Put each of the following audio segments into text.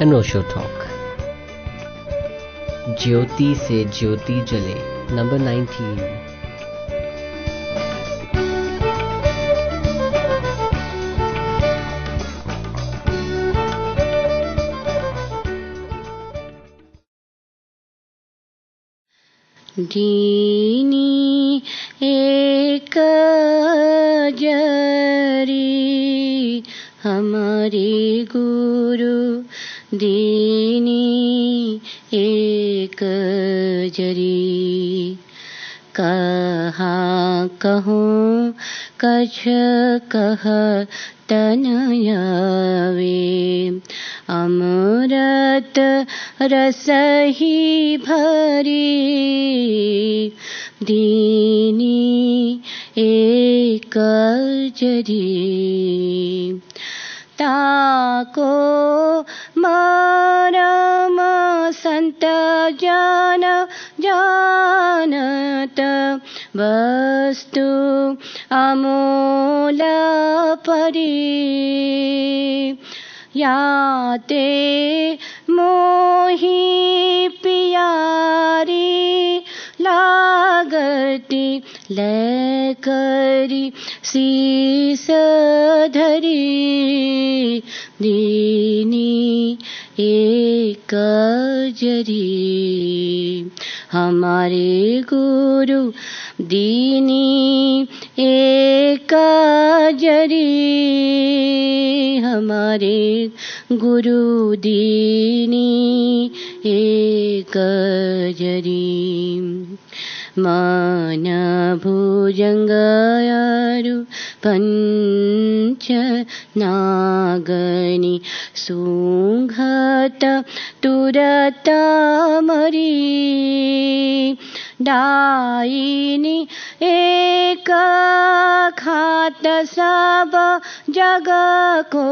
अनोशो talk ज्योति से ज्योति जले number 19 दीनी कहूँ, कछ कह तनयावे अमृत रस ही भरी, दीनी एक जरी। ताको मरम संत जान जानत वस्तु अमूल परी। याते मोही पियारी लागती लकरी शीस धरी। दीनी एक जरी। हमारे गुरु दीनी एक जरी हमारे गुरु दीनी एक जरी। मान भुजङ्गारु पञ्च नागनि सुघत तुरतमरी डाइनी एक खात सब जगको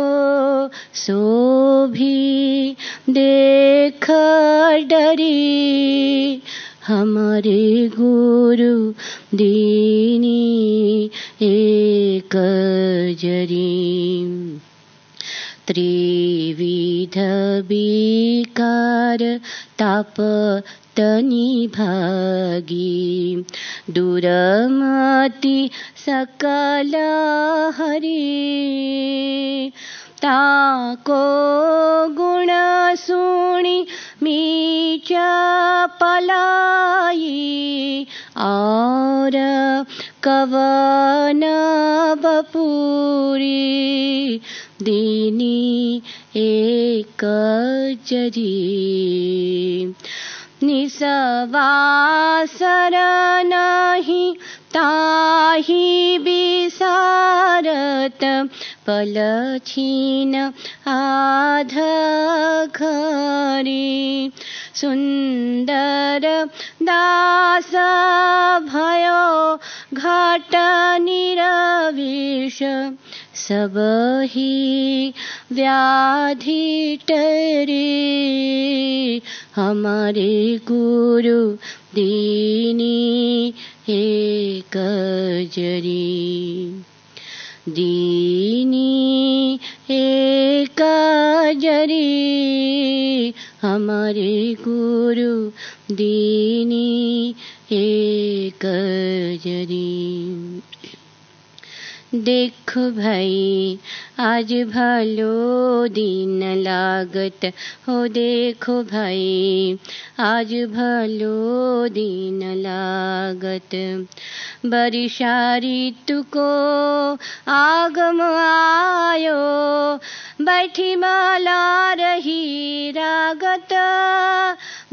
शोभी, देख डरी हमारे गुरु दीनी, एक जरी त्रिविध विकार ताप तनि भागी। दुरमति सकल हरि। ताको गुण सुणी मीच पलाई। और कवन बपूरी। दीनी एक जरी। निसवासर नहीं ताही विसारत पल छीन आध घरी सुन्दर दास भयो घट निरविष सब ही व्याधि टरी। हमारे गुरु दीनी एक जरी। दीनी एक जरी। हमारे गुरु दीनी एक जरी। देखो भाई। आज भलो दिन लागत हो देखो भाई। आज भलो दिन लागत। बरिशा ऋतु को आगम आयो। बैठी माला रही रागत।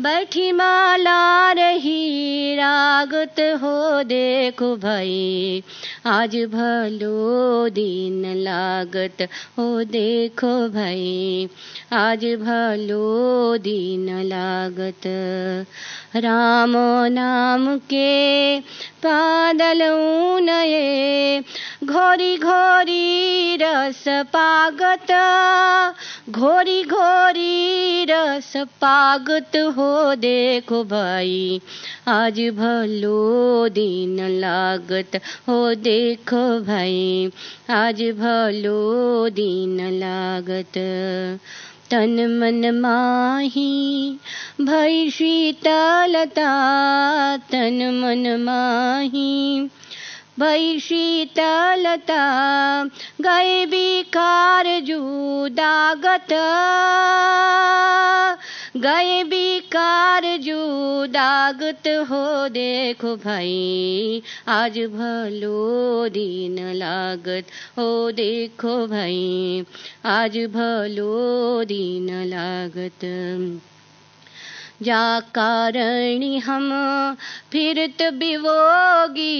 बैठी माला रही रागत हो देखो भाई। आज भलो दिन लागत। हो देखो भाई, आज भलो दिन लागत। राम नाम के पादल नये घोरी घोरी रस पागत। घोरी घोरी रस पागत हो देखो भाई, आज भलो दिन लागत। हो देखो भाई, आज भलो दिन लागत। तन मन माही भई शीतलता। तन मन माही भई शीतलता गए बिकार दागत गए बिकार दागत हो देखो भाई, आज भलो दिन लागत हो देखो भाई, आज भलो दिन लागत। जा कारणी हम फिरत बिवोगी,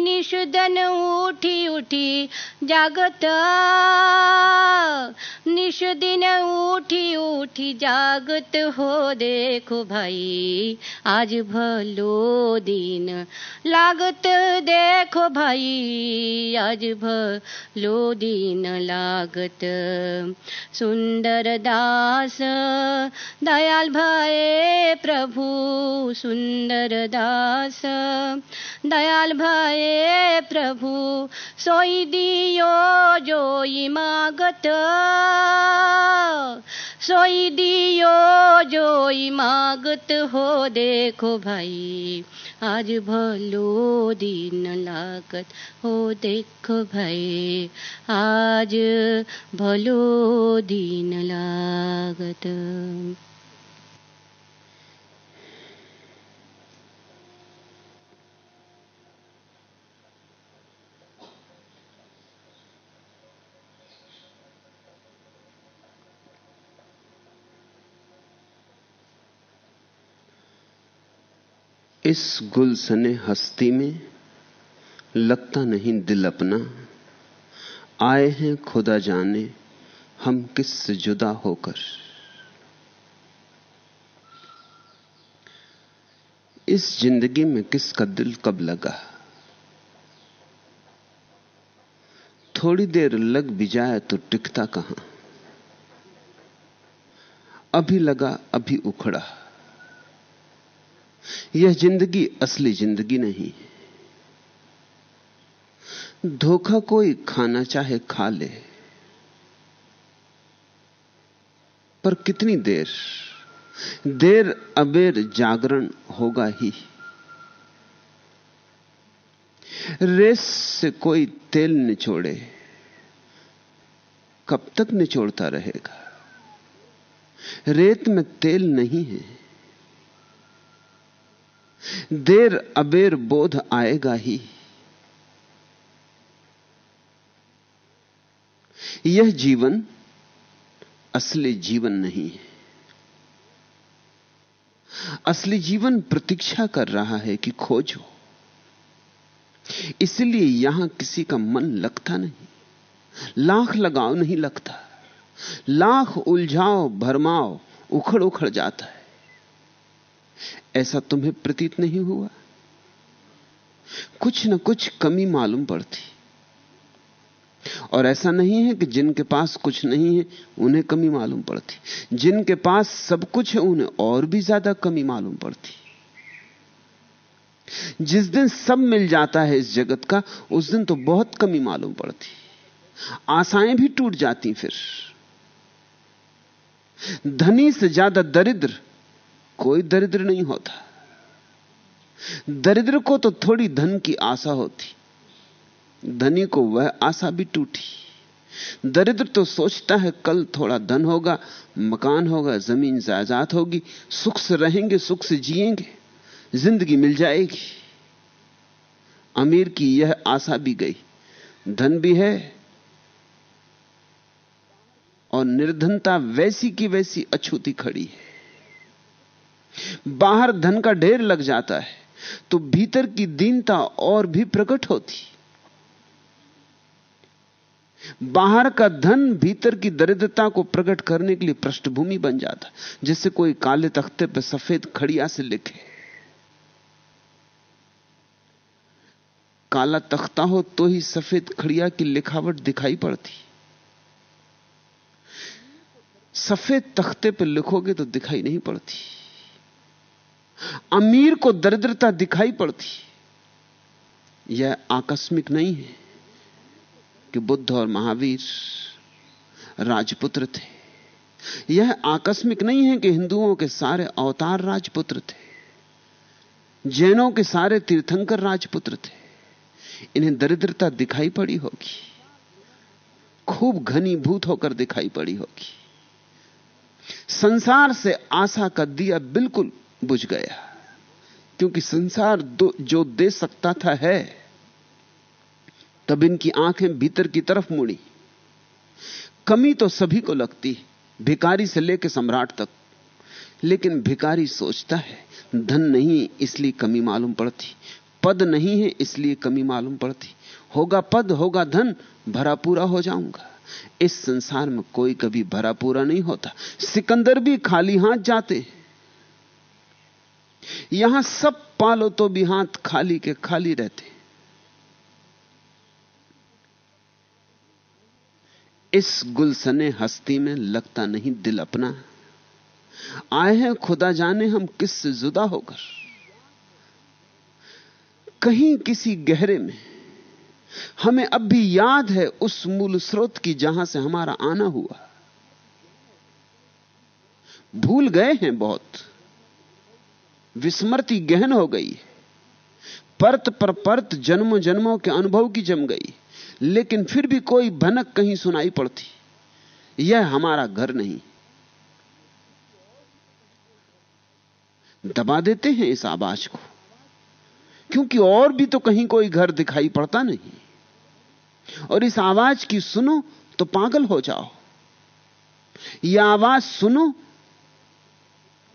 निषुदन उठी उठी जागत। निषुदिन उठी उठी जागत हो देखो भाई, आज भलो दिन। लागत देखो भाई, आज भलो दिन लागत। सुंदर दास, दयाल भाई प्रभु सुंदर दास। दयाल भये प्रभु, सोई दियो जोई मागत सोई दियो जोई मागत हो देखो भाई, आज भलो दिन लागत हो देखो भाई, आज भलो दिन लागत। इस गुलसने हस्ती में लगता नहीं दिल अपना। आए हैं खुदा जाने हम किस से जुदा होकर। इस ज़िंदगी में किसका दिल कब लगा? थोड़ी देर लग भी जाए तो टिकता कहाँ? अभी लगा, अभी उखड़ा। यह ज़िंदगी असली ज़िंदगी नहीं धोखा कोई खाना चाहे खा ले, पर कितनी देर? देर अबेर जागरण होगा ही। रेस से कोई तेल निचोड़े, कब तक निचोड़ता रहेगा? रेत में तेल नहीं है। देर अबेर बोध आएगा ही। यह जीवन असली जीवन नहीं है। असली जीवन प्रतीक्षा कर रहा है कि खोजो। इसलिए यहाँ किसी का मन लगता नहीं। लाख लगाओ नहीं लगता। लाख उलझाओ, भरमाओ उखड़ उखड़ जाता है। ऐसा तुम्हें प्रतीत नहीं हुआ? कुछ न कुछ कमी मालूम पड़ती। और ऐसा नहीं है कि जिनके पास कुछ नहीं है, उन्हें कमी मालूम पड़ती। जिनके पास सब कुछ है, उन्हें और भी ज़्यादा कमी मालूम पड़ती। जिस दिन सब मिल जाता है इस जगत का, उस दिन तो बहुत कमी मालूम पड़ती। आशाएँ भी टूट जाती फिर। धनी से ज़्यादा दरिद्र कोई दरिद्र नहीं होता। दरिद्र को तो थोड़ी धन की आशा होती। धनी को वह आशा भी टूटी। दरिद्र तो सोचता है कल थोड़ा धन होगा, मकान होगा, ज़मीन जायदाद होगी, सुख से रहेंगे, सुख से जिएँगे, ज़िंदगी मिल जाएगी। अमीर की यह आशा भी गई। धन भी है और निर्धनता वैसी की वैसी अछूती खड़ी है। बाहर धन का ढेर लग जाता है तो भीतर की दीनता और भी प्रकट होती। बाहर का धन भीतर की दरिद्रता को प्रकट करने के लिए पृष्ठभूमि बन जाता, जिससे कोई काले तख्ते पर सफ़ेद खड़िया से लिखे। काला तख्ता हो तो ही सफ़ेद खड़िया की लिखावट दिखाई पड़ती। सफ़ेद तख्ते पर लिखोगे तो दिखाई नहीं पड़ती। अमीर को दरिद्रता दिखाई पड़ती। यह आकस्मिक नहीं है कि बुद्ध और महावीर राजपुत्र थे। यह आकस्मिक नहीं है कि हिंदुओं के सारे अवतार राजपुत्र थे। जैनों के सारे तीर्थंकर राजपुत्र थे। इन्हें दरिद्रता दिखाई पड़ी होगी। खूब घनीभूत होकर दिखाई पड़ी होगी। संसार से आशा का दिया बिल्कुल बुझ गया। क्योंकि संसार जो दे सकता था है, तब इनकी आँखें भीतर की तरफ़ मुड़ी। कमी तो सभी को लगती भिकारी से लेकर सम्राट तक। लेकिन भिकारी सोचता है, धन नहीं, इसलिए कमी मालूम पड़ती। पद नहीं है, इसलिए कमी मालूम पड़ती। होगा पद, होगा धन, भरा पूरा हो जाऊँगा। इस संसार में कोई कभी भरा पूरा नहीं होता। सिकंदर भी खाली हाथ जाते यहाँ सब पालो तो भी हाथ खाली के खाली रहते इस गुलसने हस्ती में लगता नहीं दिल अपना। आए हैं खुदा जाने हम किससे जुदा होकर। कहीं किसी गहरे में। हमें अब भी याद है उस मूल स्रोत की जहाँ से हमारा आना हुआ। भूल गए हैं बहुत। विस्मृति गहन हो गई। परत पर परत जन्मों जन्मों के अनुभव की जम गई। लेकिन फिर भी कोई भनक कहीं सुनाई पड़ती। यह हमारा घर नहीं। दबा देते हैं इस आवाज़ को। क्योंकि और भी तो कहीं कोई घर दिखाई पड़ता नहीं। और इस आवाज़ की सुनो तो पागल हो जाओ। यह आवाज़ सुनो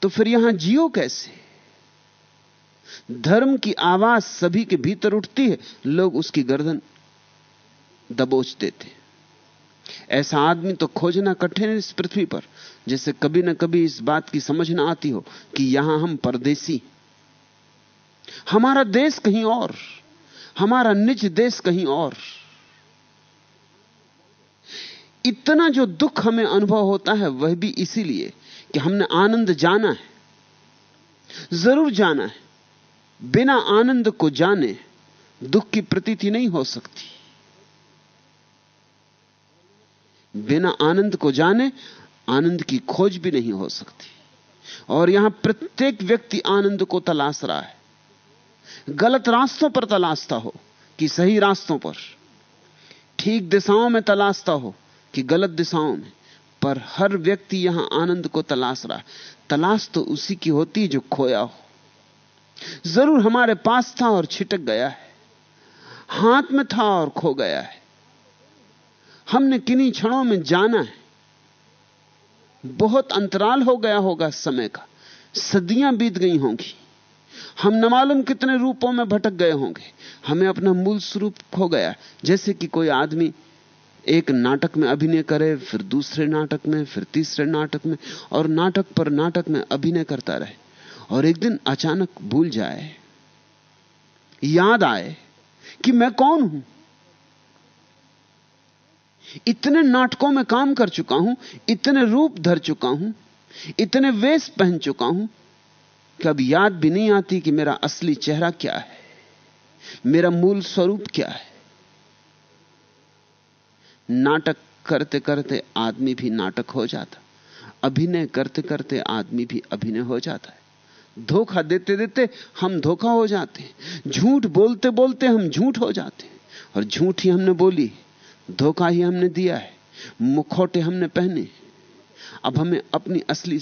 तो फिर यहाँ जियो कैसे? धर्म की आवाज़ सभी के भीतर उठती है, लोग उसकी गर्दन दबोच देते ऐसा आदमी तो खोजना कठिन है इस पृथ्वी पर। जैसे कभी ना कभी इस बात की समझ ना आती हो कि यहाँ हम परदेसी हमारा देश कहीं और, हमारा निज देश कहीं और। इतना जो दुख हमें अनुभव होता है, वह भी इसीलिए कि हमने आनंद जाना है, ज़रूर जाना है। बिना आनंद को जाने दुख की प्रतीति नहीं हो सकती। बिना आनंद को जाने आनंद की खोज भी नहीं हो सकती। और यहाँ प्रत्येक व्यक्ति आनंद को तलाश रहा है। गलत रास्तों पर तलाशता हो कि सही रास्तों पर। ठीक दिशाओं में तलाशता हो कि गलत दिशाओं में। पर हर व्यक्ति यहाँ आनंद को तलाश रहा है। तलाश तो उसी की होती जो खोया हो। ज़रूर हमारे पास था और छिटक गया है। हाथ में था और खो गया है। हमने किन्हीं क्षणों में जाना है। बहुत अंतराल हो गया होगा समय का। सदियाँ बीत गई होंगी। हम न मालूम कितने रूपों में भटक गए होंगे। हमें अपना मूल स्वरूप खो गया। जैसे कि कोई आदमी एक नाटक में अभिनय करे, फिर दूसरे नाटक में, फिर तीसरे नाटक में, और नाटक पर नाटक में अभिनय करता रहे। और एक दिन अचानक भूल जाए, याद आए कि मैं कौन हूँ? इतने नाटकों में काम कर चुका हूँ, इतने रूप धर चुका हूँ, इतने वेश पहन चुका हूँ, कि अब याद भी नहीं आती कि मेरा असली चेहरा क्या है, मेरा मूल स्वरूप क्या है। नाटक करते करते आदमी भी नाटक हो जाता, अभिनय करते करते आदमी भी अभिनय हो जाता है। धोखा देते देते हम धोखा हो जाते हैं। झूठ बोलते बोलते हम झूठ हो जाते हैं। और झूठ ही हमने बोली, धोखा ही हमने दिया है, मुखौटे हमने पहने अब हमें अपनी असली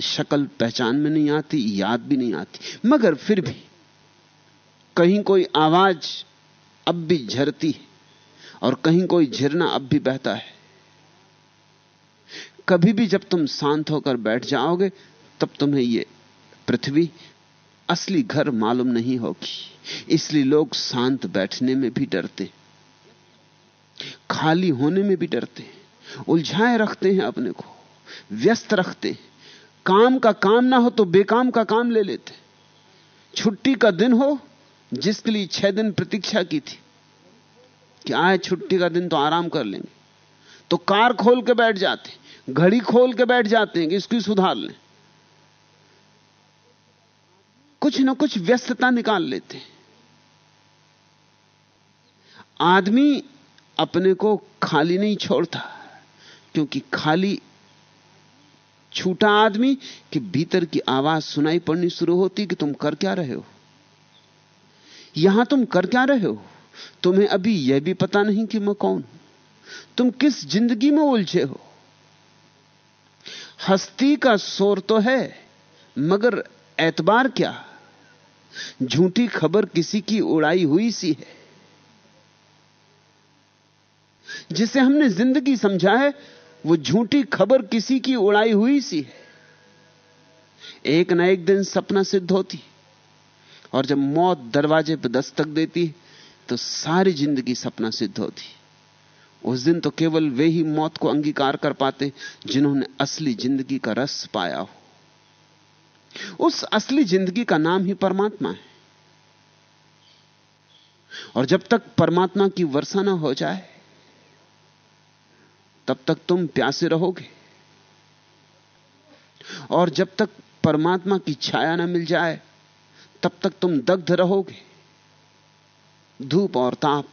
शक्ल पहचान में नहीं आती, याद भी नहीं आती। मगर फिर भी कहीं कोई आवाज़ अब भी झरती है, और कहीं कोई झरना अब भी बहता है। कभी भी जब तुम शांत होकर बैठ जाओगे, तब तुम्हें यह पृथ्वी असली घर मालूम नहीं होगी। इसलिए लोग शांत बैठने में भी डरते खाली होने में भी डरते उलझाए रखते हैं अपने को। व्यस्त रखते काम का काम ना हो तो बेकाम का काम ले लेते छुट्टी का दिन हो, जिसके लिए छह दिन प्रतीक्षा की थी कि आए छुट्टी का दिन तो आराम कर लेंगे। तो कार खोल के बैठ जाते घड़ी खोल के बैठ जाते हैं कि इसकी सुधार लें। कुछ ना कुछ व्यस्तता निकाल लेते आदमी अपने को खाली नहीं छोड़ता, क्योंकि खाली छूटा आदमी कि भीतर की आवाज़ सुनाई पड़नी शुरू होती कि तुम कर क्या रहे हो? यहाँ तुम कर क्या रहे हो? तुम्हें अभी यह भी पता नहीं कि मैं कौन तुम किस ज़िंदगी में उलझे हो? हस्ती का शोर तो है, मगर एतबार क्या? झूठी खबर किसी की उड़ाई हुई सी है। जिसे हमने ज़िंदगी समझा है, वो झूठी खबर किसी की उड़ाई हुई सी है। एक ना एक दिन सपना सिद्ध होती और जब मौत दरवाजे पर दस्तक देती तो सारी ज़िंदगी सपना सिद्ध होती उस दिन तो केवल वे ही मौत को अंगीकार कर पाते जिन्होंने असली ज़िंदगी का रस पाया हो। उस असली ज़िंदगी का नाम ही परमात्मा है। और जब तक परमात्मा की वर्षा ना हो जाए, तब तक तुम प्यासे रहोगे। और जब तक परमात्मा की छाया ना मिल जाए, तब तक तुम दग्ध रहोगे। धूप और ताप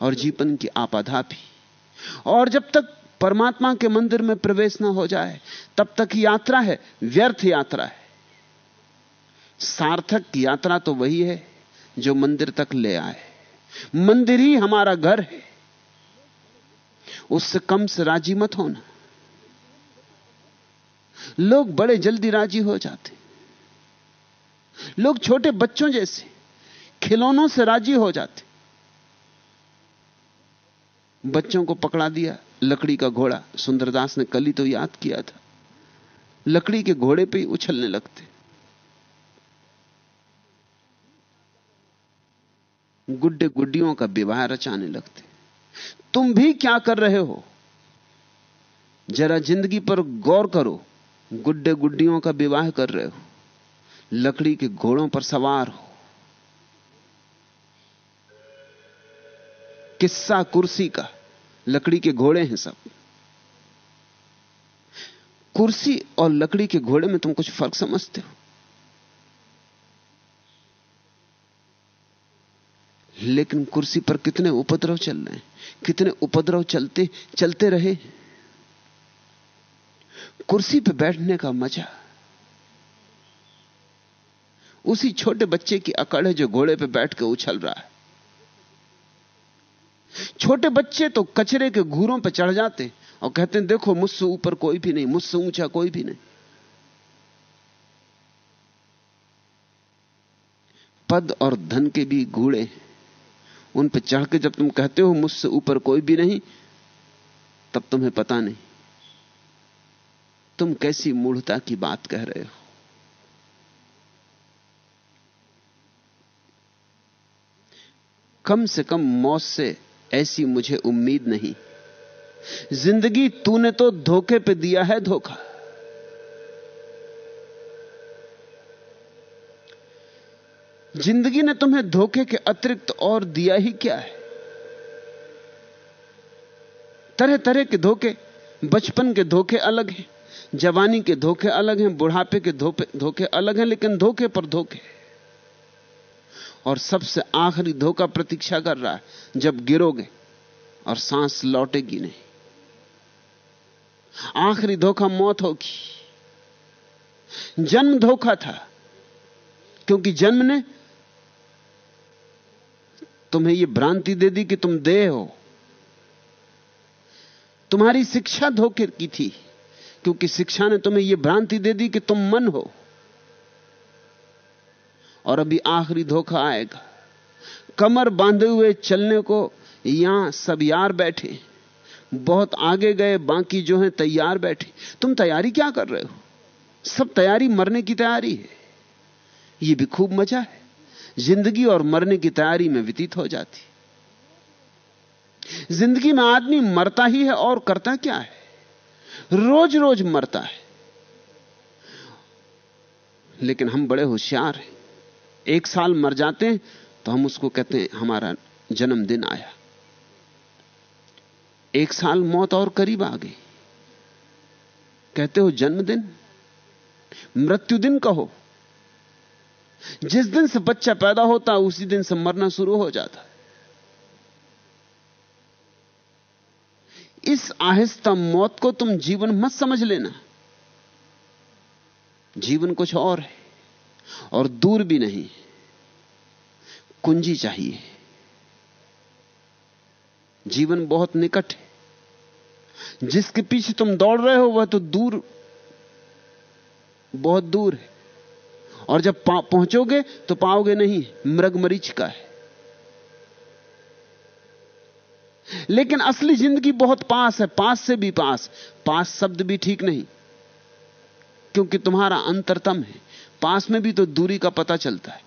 और जीवन की आपाधापी। और जब तक परमात्मा के मंदिर में प्रवेश ना हो जाए, तब तक यात्रा है, व्यर्थ यात्रा है। सार्थक यात्रा तो वही है जो मंदिर तक ले आए। मंदिर ही हमारा घर है। उससे कम से राज़ी मत होना। लोग बड़े जल्दी राज़ी हो जाते। लोग छोटे बच्चों जैसे खिलौनों से राज़ी हो जाते। बच्चों को पकड़ा दिया। लकड़ी का घोड़ा सुंदरदास ने कल ही तो याद किया था। लकड़ी के घोड़े पे ही उछलने लगते। गुड्डे गुड्डियों का विवाह रचाने लगते। तुम भी क्या कर रहे हो? जरा ज़िंदगी पर गौर करो, गुड्डे गुड्डियों का विवाह कर रहे हो। लकड़ी के घोड़ों पर सवार हो। किस्सा कुर्सी का लकड़ी के घोड़े हैं सब। कुर्सी और लकड़ी के घोड़े में तुम कुछ फ़र्क समझते हो? लेकिन कुर्सी पर कितने उपद्रव चल रहे हैं? कितने उपद्रव चलते चलते रहे कुर्सी पर बैठने का मज़ा। उसी छोटे बच्चे की अकड़ है जो घोड़े पर बैठ के उछल रहा है। छोटे बच्चे तो कचरे के घूरों पर चढ़ जाते और कहते हैं, देखो, मुझसे ऊपर कोई भी नहीं, मुझसे ऊँचा कोई भी नहीं। पद और धन के भी घूड़े उन पर चढ़ के जब तुम कहते हो, मुझसे ऊपर कोई भी नहीं, तब तुम्हें पता नहीं। तुम कैसी मूढ़ता की बात कह रहे हो। कम से कम मौत से ऐसी मुझे उम्मीद नहीं। ज़िंदगी तूने तो धोखे पे दिया है धोखा। ज़िंदगी ने तुम्हें धोखे के अतिरिक्त और दिया ही क्या है? तरह तरह के धोखे, बचपन के धोखे अलग हैं, जवानी के धोखे अलग हैं, बुढ़ापे के धोखे अलग हैं, लेकिन धोखे पर धोखे। और सबसे आखिरी धोखा प्रतीक्षा कर रहा है, जब गिरोगे और सांस लौटेगी नहीं। आखिरी धोखा मौत होगी। जन्म धोखा था, क्योंकि जन्म ने तुम्हें यह भ्रांति दे दी कि तुम देह हो। तुम्हारी शिक्षा धोखे की थी, क्योंकि शिक्षा ने तुम्हें यह भ्रांति दे दी कि तुम मन हो। और अभी आखिरी धोखा आएगा। कमर बांधे हुए चलने को यहाँ सब यार बैठे। बहुत आगे गए, बाकी जो हैं तैयार बैठे। तुम तैयारी क्या कर रहे हो? सब तैयारी मरने की तैयारी है। यह भी खूब मज़ा है। ज़िंदगी और मरने की तैयारी में व्यतीत हो जाती। ज़िंदगी में आदमी मरता ही है और करता क्या है? रोज रोज मरता है। लेकिन हम बड़े होशियार हैं। एक साल मर जाते हैं तो हम उसको कहते हैं, हमारा जन्मदिन आया। एक साल मौत और करीब आ गई। कहते हो, जन्मदिन? मृत्यु दिन कहो। जिस दिन से बच्चा पैदा होता, उसी दिन से मरना शुरू हो जाता है। इस आहिस्ता मौत को तुम जीवन मत समझ लेना। जीवन कुछ और है। और दूर भी नहीं। कुंजी चाहिए। जीवन बहुत निकट है। जिसके पीछे तुम दौड़ रहे हो, वह तो दूर, बहुत दूर है। और जब पहुंचोगे तो पाओगे नहीं, मृग मरीच का है। लेकिन असली ज़िंदगी बहुत पास है, पास से भी पास। पास शब्द भी ठीक नहीं, क्योंकि तुम्हारा अंतरतम है। पास में भी तो दूरी का पता चलता है।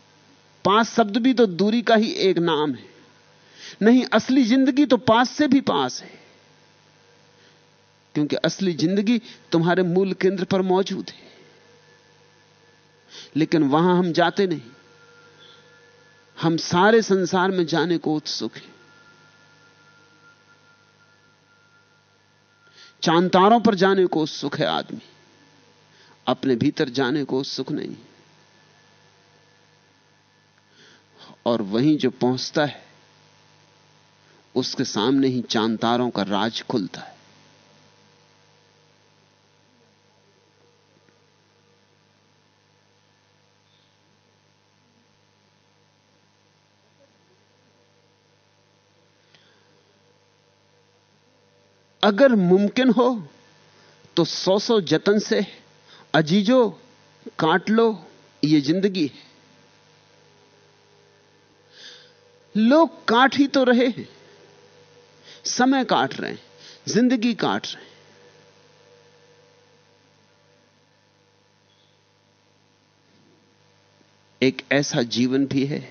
पास शब्द भी तो दूरी का ही एक नाम है। नहीं, असली ज़िंदगी तो पास से भी पास है। क्योंकि असली ज़िंदगी तुम्हारे मूल केंद्र पर मौजूद है। लेकिन वहाँ हम जाते नहीं। हम सारे संसार में जाने को उत्सुक हैं। चांतारों पर जाने को उत्सुक है आदमी। अपने भीतर जाने को सुख नहीं। और वहीं जो पहुँचता है, उसके सामने ही चांतारों का राज खुलता है। अगर मुमकिन हो तो सौ सौ जतन से अजीजो, काट लो, ये ज़िंदगी है। लोग काट ही तो रहे हैं, समय काट रहे हैं, ज़िंदगी काट रहे हैं। एक ऐसा जीवन भी है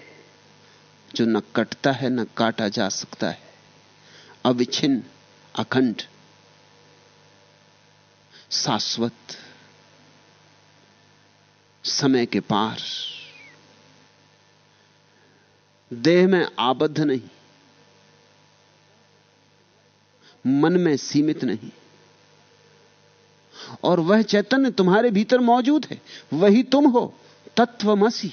जो न कटता है, न काटा जा सकता है। अविच्छिन्न, अखंड, शाश्वत। समय के पार। देह में आबद्ध नहीं। मन में सीमित नहीं। और वह चैतन्य तुम्हारे भीतर मौजूद है। वही तुम हो, तत्वमसी।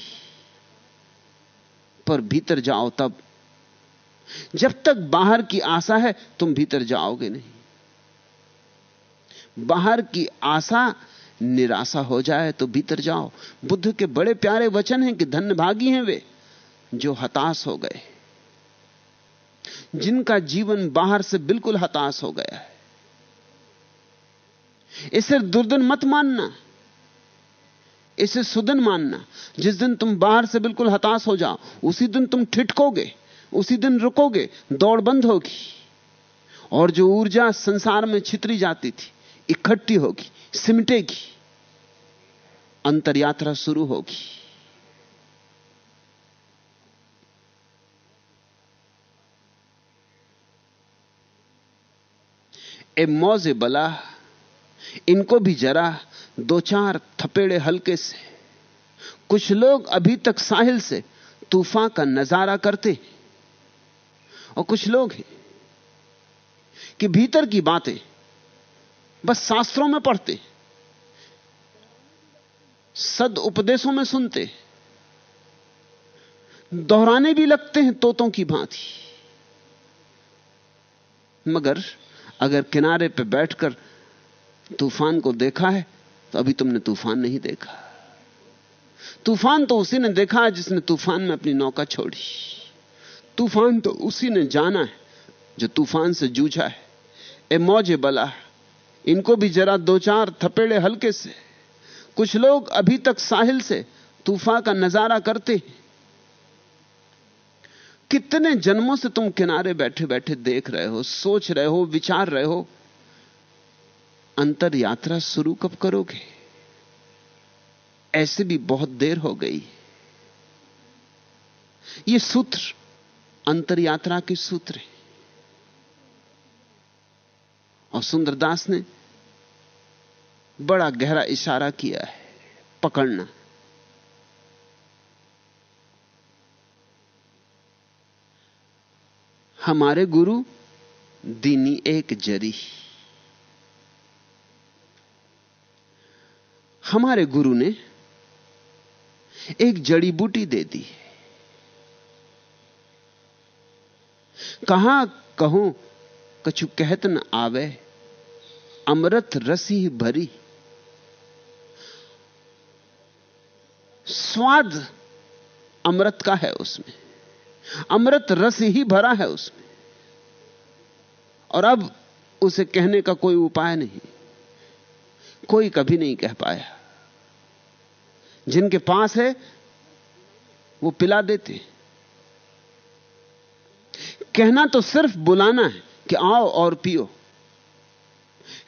पर भीतर जाओ तब। जब तक बाहर की आशा है, तुम भीतर जाओगे नहीं। बाहर की आशा निराशा हो जाए तो भीतर जाओ। बुद्ध के बड़े प्यारे वचन हैं कि धन्य भागी हैं वे जो हताश हो गए। जिनका जीवन बाहर से बिल्कुल हताश हो गया है। इसे दुर्दन मत मानना। इसे सुदन मानना। जिस दिन तुम बाहर से बिल्कुल हताश हो जाओ, उसी दिन तुम ठिठकोगे, उसी दिन रुकोगे, दौड़ बंद होगी। और जो ऊर्जा संसार में छितरी जाती थी इकट्ठी होगी, सिमटेगी अंतर यात्रा शुरू होगी। ए मौजे बला, इनको भी जरा दो चार थपेड़े हल्के से। कुछ लोग अभी तक साहिल से तूफ़ान का नज़ारा करते और कुछ लोग हैं कि भीतर की बातें बस शास्त्रों में पढ़ते, सद उपदेशों में सुनते, दोहराने भी लगते हैं तोतों की भांति। मगर अगर किनारे पे बैठकर तूफ़ान को देखा है तो अभी तुमने तूफ़ान नहीं देखा। तूफ़ान तो उसी ने देखा है जिसने तूफ़ान में अपनी नौका छोड़ी। तूफ़ान तो उसी ने जाना है जो तूफ़ान से जूझा है। ए मौजे बला इनको भी जरा दो चार थपेड़े हल्के से। कुछ लोग अभी तक साहिल से तूफ़ान का नज़ारा करते कितने जन्मों से तुम किनारे बैठे बैठे देख रहे हो, सोच रहे हो, विचार रहे हो। अंतर यात्रा शुरू कब करोगे? ऐसे भी बहुत देर हो गई। ये सूत्र अंतर यात्रा के सूत्र है। और सुंदरदास ने बड़ा गहरा इशारा किया है, पकड़ना। हमारे गुरु दीनी एक जरी। हमारे गुरु ने एक जड़ी बूटी दे दी कहा कहाँ, कछु कहत न आवे, अमृत रसी भरी। स्वाद अमृत का है उसमें। अमृत रस ही भरा है उसमें। और अब उसे कहने का कोई उपाय नहीं। कोई कभी नहीं कह पाया। जिनके पास है, वो पिला देते कहना तो सिर्फ़ बुलाना है कि आओ और पियो।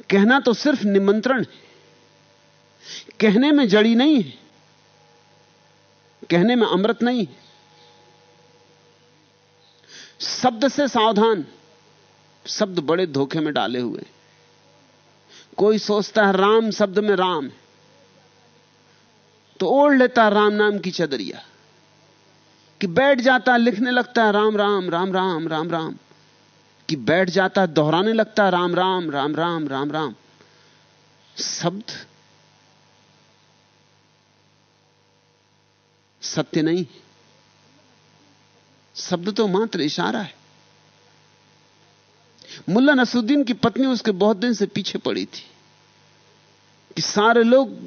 कहना तो सिर्फ़ निमंत्रण है। कहने में जड़ी नहीं है। कहने में अमृत नहीं। है शब्द से सावधान, शब्द बड़े धोखे में डाले हुए। कोई सोचता है राम शब्द में राम तो ओढ़ लेता है राम नाम की चदरिया, कि बैठ जाता है, लिखने लगता है राम राम राम राम राम राम, कि बैठ जाता है, दोहराने लगता है राम राम राम राम राम राम। शब्द सत्य नहीं। शब्द तो मात्र इशारा है। मुल्ला नसुद्दीन की पत्नी उसके बहुत दिन से पीछे पड़ी थी कि सारे लोग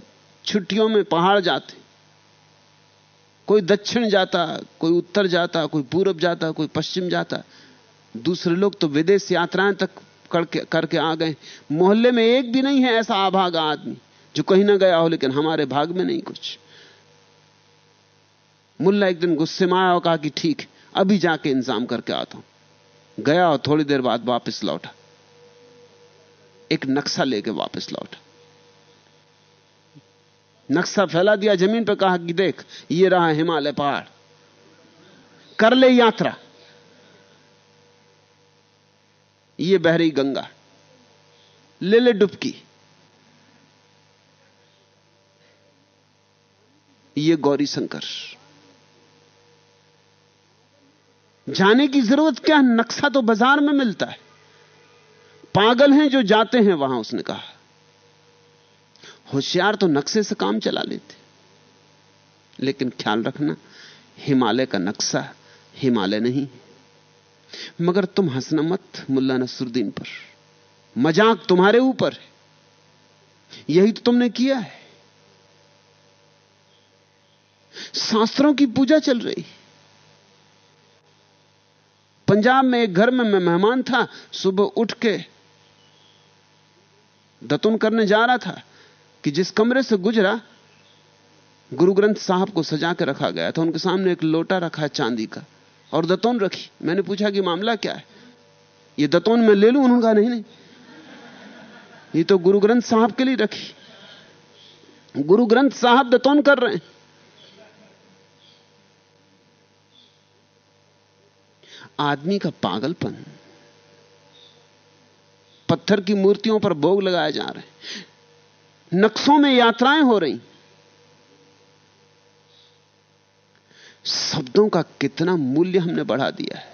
छुट्टियों में पहाड़ जाते। कोई दक्षिण जाता, कोई उत्तर जाता, कोई पूरब जाता, कोई पश्चिम जाता। दूसरे लोग तो विदेश यात्राएँ तक करके करके आ गए। मोहल्ले में एक भी नहीं है ऐसा आभागा आदमी जो कहीं ना गया हो, लेकिन हमारे भाग में नहीं कुछ। मुल्ला एक दिन गुस्से में आया और कहा कि ठीक, अभी जाके इंतज़ाम करके आता हूँ। गया और थोड़ी देर बाद वापस लौटा। एक नक्शा लेके वापस लौटा। नक्शा फैला दिया ज़मीन पर, कहा कि देख, ये रहा हिमालय पहाड़। कर ले यात्रा। ये बह रही गंगा। ले ले डुबकी। ये गौरी शंकर। जाने की ज़रूरत क्या? है नक्शा तो बाज़ार में मिलता है। पागल हैं जो जाते हैं, वहाँ उसने कहा। होशियार तो नक्शे से काम चला लेते। लेकिन ख्याल रखना, हिमालय का नक्शा हिमालय नहीं मगर तुम हंसना मत, मुल्ला नसरुद्दीन पर। मज़ाक तुम्हारे ऊपर है। यही तो तुमने किया है। शास्त्रों की पूजा चल रही पंजाब में एक घर में मैं मेहमान था, सुबह उठ के दतुन करने जा रहा था कि जिस कमरे से गुजरा, गुरु ग्रंथ साहब को सजा के रखा गया था। उनके सामने एक लोटा रखा है चांदी का और दतौन रखी। मैंने पूछा कि मामला क्या है? ये दतौन मैं ले लू? उन्होंने नहीं नहीं। ये तो गुरु ग्रंथ साहब के लिए रखी। गुरु ग्रंथ साहब दतौन कर रहे हैं। आदमी का पागलपन। पत्थर की मूर्तियों पर भोग लगाए जा रहे नक्शों में यात्राएँ हो रही। शब्दों का कितना मूल्य हमने बढ़ा दिया है।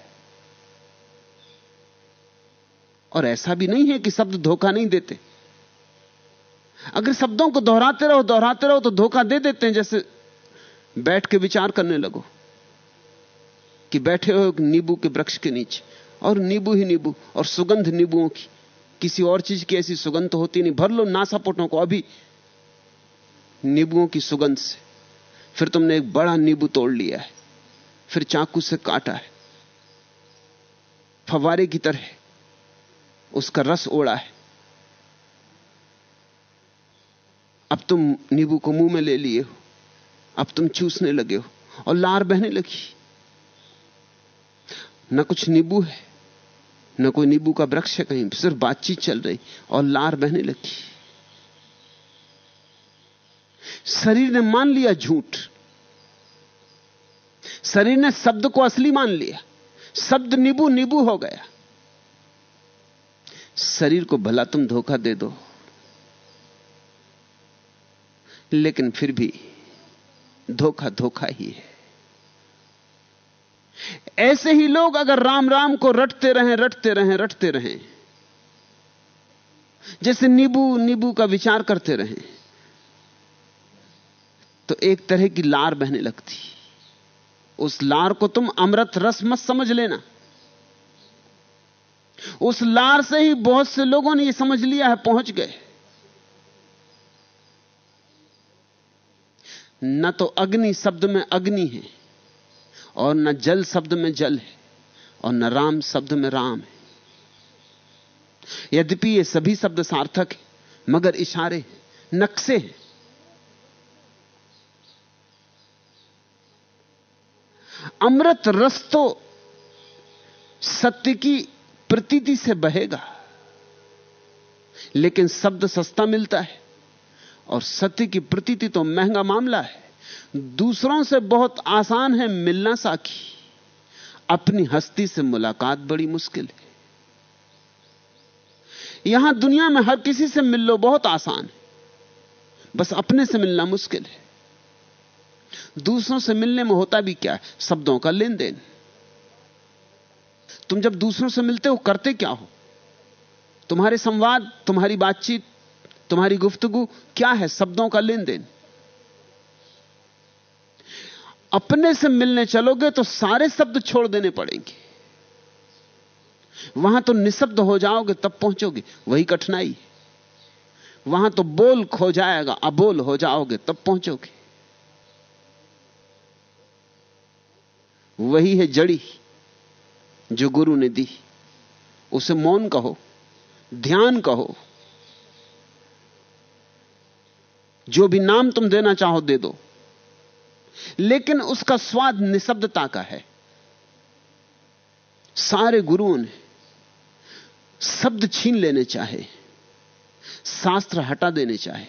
और ऐसा भी नहीं है कि शब्द धोखा नहीं देते। अगर शब्दों को दोहराते रहो दोहराते रहो तो धोखा दे देते हैं, जैसे बैठ के विचार करने लगो। कि बैठे हो एक नींबू के वृक्ष के नीचे। और नींबू ही नींबू, और सुगंध नींबुओं की। किसी और चीज़ की ऐसी सुगंध तो होती नहीं। भर लो नासापुटों को अभी। नींबुओं की सुगंध से। फिर तुमने एक बड़ा नींबू तोड़ लिया है। फिर चाकू से काटा है। फवारे की तरह उसका रस ओढ़ा है। अब तुम नींबू को मुँह में ले लिए हो। अब तुम चूसने लगे हो। और लार बहने लगी। न कुछ नींबू है, न कोई नींबू का वृक्ष है कहीं, सिर्फ़ बातचीत चल रही और लार बहने लगी। शरीर ने मान लिया झूठ। शरीर ने शब्द को असली मान लिया। शब्द नींबू नींबू हो गया। शरीर को भला तुम धोखा दे दो। लेकिन फिर भी धोखा धोखा ही है। ऐसे ही लोग अगर राम राम को रटते रहें रटते रहें रटते रहें। जैसे नींबू नींबू का विचार करते रहें तो एक तरह की लार बहने लगती। उस लार को तुम अमृत रस मत समझ लेना। उस लार से ही बहुत से लोगों ने यह समझ लिया है, पहुँच गए। न तो अग्नि, शब्द में अग्नि है। और न जल शब्द में जल है, और न राम शब्द में राम है। यद्यपि ये सभी शब्द सार्थक है, मगर इशारे नक्शे हैं। अमृत रस तो सत्य की प्रतीति से बहेगा, लेकिन शब्द सस्ता मिलता है, और सत्य की प्रतीति तो महँगा मामला है। दूसरों से बहुत आसान है मिलना साखी। अपनी हस्ती से मुलाकात बड़ी मुश्किल है। यहाँ दुनिया में हर किसी से मिल लो बहुत आसान है। बस अपने से मिलना मुश्किल है। दूसरों से मिलने में होता भी क्या है? शब्दों का लेन देन तुम जब दूसरों से मिलते हो, करते क्या हो? तुम्हारे संवाद, तुम्हारी बातचीत, तुम्हारी गुफ्तगु, क्या है शब्दों का लेन देन अपने से मिलने चलोगे तो सारे शब्द छोड़ देने पड़ेंगे। वहाँ तो निशब्द हो जाओगे, तब पहुंचोगे। वही कठिनाई वहाँ तो बोल खो जाएगा, अबोल हो जाओगे, तब पहुंचोगे। वही है जड़ी जो गुरु ने दी। उसे मौन कहो, ध्यान कहो। जो भी नाम तुम देना चाहो दे दो। लेकिन उसका स्वाद निशब्दता का है। सारे गुरुओं ने शब्द छीन लेने चाहे, शास्त्र हटा देने चाहे,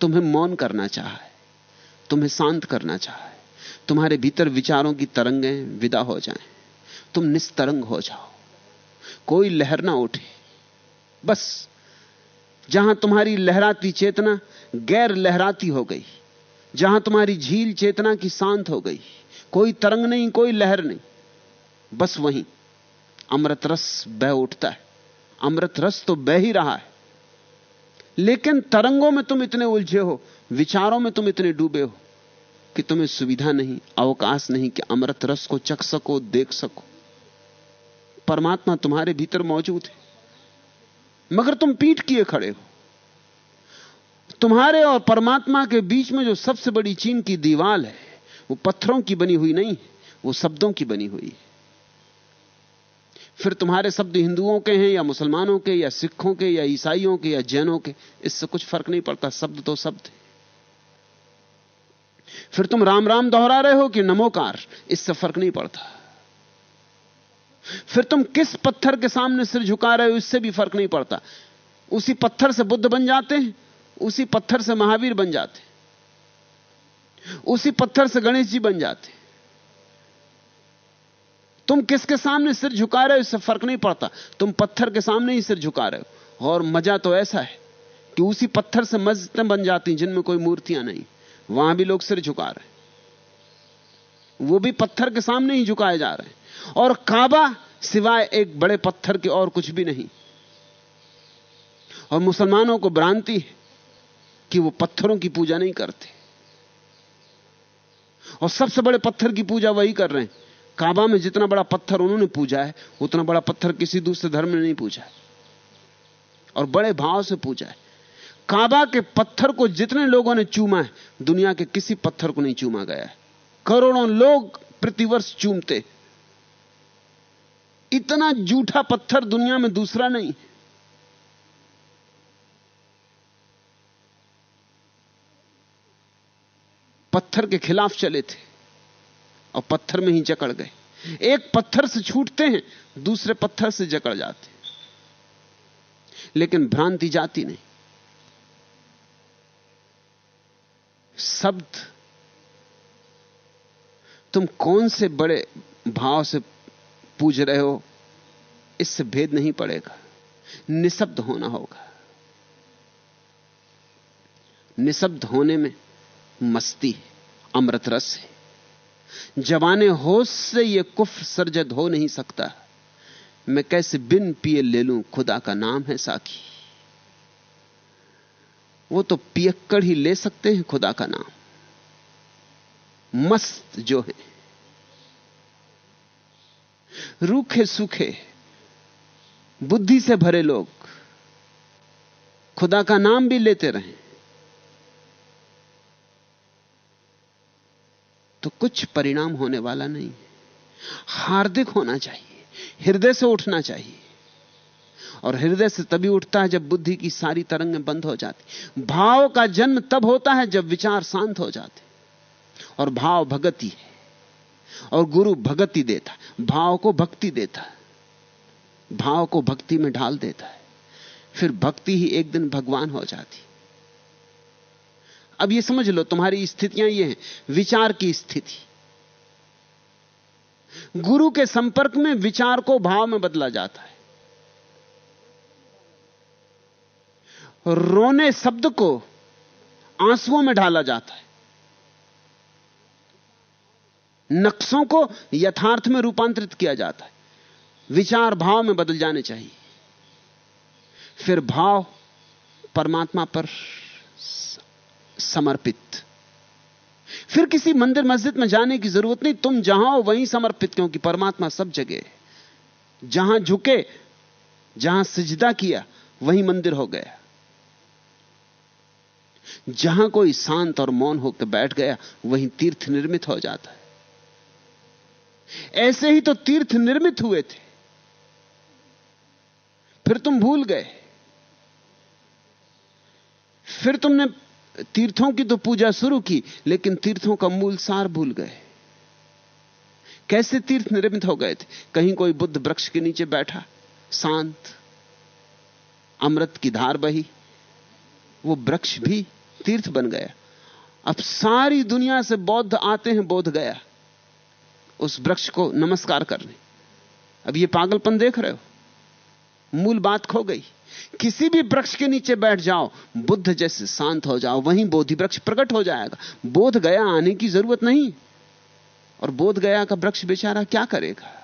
तुम्हें मौन करना चाहे, तुम्हें शांत करना चाहे, तुम्हारे भीतर विचारों की तरंगें विदा हो जाएँ, तुम निस्तरंग हो जाओ, कोई लहर ना उठे। बस, जहाँ तुम्हारी लहराती चेतना गैर लहराती हो गई जहाँ तुम्हारी झील चेतना की शांत हो गई। कोई तरंग नहीं, कोई लहर नहीं। बस वहीं। अमृत रस बह उठता है। अमृत रस तो बह ही रहा है। लेकिन तरंगों में तुम इतने उलझे हो, विचारों में तुम इतने डूबे हो, कि तुम्हें सुविधा नहीं, अवकाश नहीं कि अमृत रस को चख सको, देख सको। परमात्मा तुम्हारे भीतर मौजूद है। मगर तुम पीठ किए खड़े हो। तुम्हारे और परमात्मा के बीच में जो सबसे बड़ी चीन की दीवाल है, वो पत्थरों की बनी हुई नहीं, वो शब्दों की बनी हुई। है फिर तुम्हारे शब्द हिंदुओं के हैं, या मुसलमानों के, या सिखों के, या ईसाइयों के, या जैनों के, इससे कुछ फ़र्क नहीं पड़ता, शब्द तो शब्द है। फिर तुम राम राम दोहरा रहे हो कि नमोकार, इससे फ़र्क नहीं पड़ता। फिर तुम किस पत्थर के सामने सिर झुका रहे हो, इससे भी फ़र्क नहीं पड़ता। उसी पत्थर से बुद्ध बन जाते हैं। उसी पत्थर से महावीर बन जाते। उसी पत्थर से गणेश जी बन जाते। तुम किसके सामने सिर झुका रहे हो, इससे फ़र्क नहीं पड़ता। तुम पत्थर के सामने ही सिर झुका रहे हो। और मज़ा तो ऐसा है कि उसी पत्थर से मस्जिदें बन जाती जिनमें कोई मूर्तियाँ नहीं। वहाँ भी लोग सिर झुका रहे वो भी पत्थर के सामने ही झुकाए जा रहे हैं। और काबा सिवाय एक बड़े पत्थर के और कुछ भी नहीं। और मुसलमानों को भ्रांति है। कि वो पत्थरों की पूजा नहीं करते। और सबसे बड़े पत्थर की पूजा वही कर रहे हैं। काबा में जितना बड़ा पत्थर उन्होंने पूजा है, उतना बड़ा पत्थर किसी दूसरे धर्म ने नहीं पूजा है। और बड़े भाव से पूजा है। काबा के पत्थर को जितने लोगों ने चूमा है, दुनिया के किसी पत्थर को नहीं चूमा गया है। करोड़ों लोग प्रतिवर्ष चूमते। इतना जूठा पत्थर दुनिया में दूसरा नहीं। पत्थर के खिलाफ चले थे और पत्थर में ही जकड़ गए। एक पत्थर से छूटते हैं, दूसरे पत्थर से जकड़ जाते लेकिन भ्रांति जाती नहीं। शब्द, तुम कौन से बड़े भाव से पूज रहे हो? इससे भेद नहीं पड़ेगा। निशब्द होना होगा। निशब्द होने में मस्ती अमृत रस है। जवाने होश से यह कुफ सरजद हो नहीं सकता। मैं कैसे बिन पिए ले लूँ, खुदा का नाम है साखी। वो तो पियक्कड़ ही ले सकते हैं खुदा का नाम। मस्त जो है। रूखे सूखे, बुद्धि से भरे लोग, खुदा का नाम भी लेते रहे। तो कुछ परिणाम होने वाला नहीं है। हार्दिक होना चाहिए, हृदय से उठना चाहिए। और हृदय से तभी उठता है जब बुद्धि की सारी तरंगें बंद हो जाती। भाव का जन्म तब होता है जब विचार शांत हो जाते। और भाव भगति है, और गुरु भगति देता भाव को भक्ति देता है। भाव को भक्ति में ढाल देता है। फिर भक्ति ही एक दिन भगवान हो जाती। अब ये समझ लो, तुम्हारी स्थितियाँ ये हैं, विचार की स्थिति। गुरु के संपर्क में विचार को भाव में बदला जाता है। रोने शब्द को आंसुओं में ढाला जाता है। नक्शों को यथार्थ में रूपांतरित किया जाता है। विचार भाव में बदल जाने चाहिए। फिर भाव परमात्मा पर समर्पित। फिर किसी मंदिर मस्जिद में जाने की ज़रूरत नहीं, तुम जहाँ हो वहीं समर्पित, क्योंकि परमात्मा सब जगह जहाँ झुके, जहाँ सिजदा किया, वहीं मंदिर हो गया। जहाँ कोई शांत और मौन होकर बैठ गया, वहीं तीर्थ निर्मित हो जाता है। ऐसे ही तो तीर्थ निर्मित हुए थे। फिर तुम भूल गए। फिर तुमने तीर्थों की तो पूजा शुरू की, लेकिन तीर्थों का मूल सार भूल गए। कैसे तीर्थ निर्मित हो गए थे? कहीं कोई बुद्ध वृक्ष के नीचे बैठा, शांत, अमृत की धार बही, वो वृक्ष भी तीर्थ बन गया। अब सारी दुनिया से बौद्ध आते हैं, बोध गया। उस वृक्ष को नमस्कार करने। अब ये पागलपन देख रहे हो? मूल बात खो गई। किसी भी वृक्ष के नीचे बैठ जाओ, बुद्ध जैसे शांत हो जाओ, वहीं बोधि वृक्ष प्रकट हो जाएगा। बोध गया आने की ज़रूरत नहीं। और बोध गया का वृक्ष बेचारा क्या करेगा?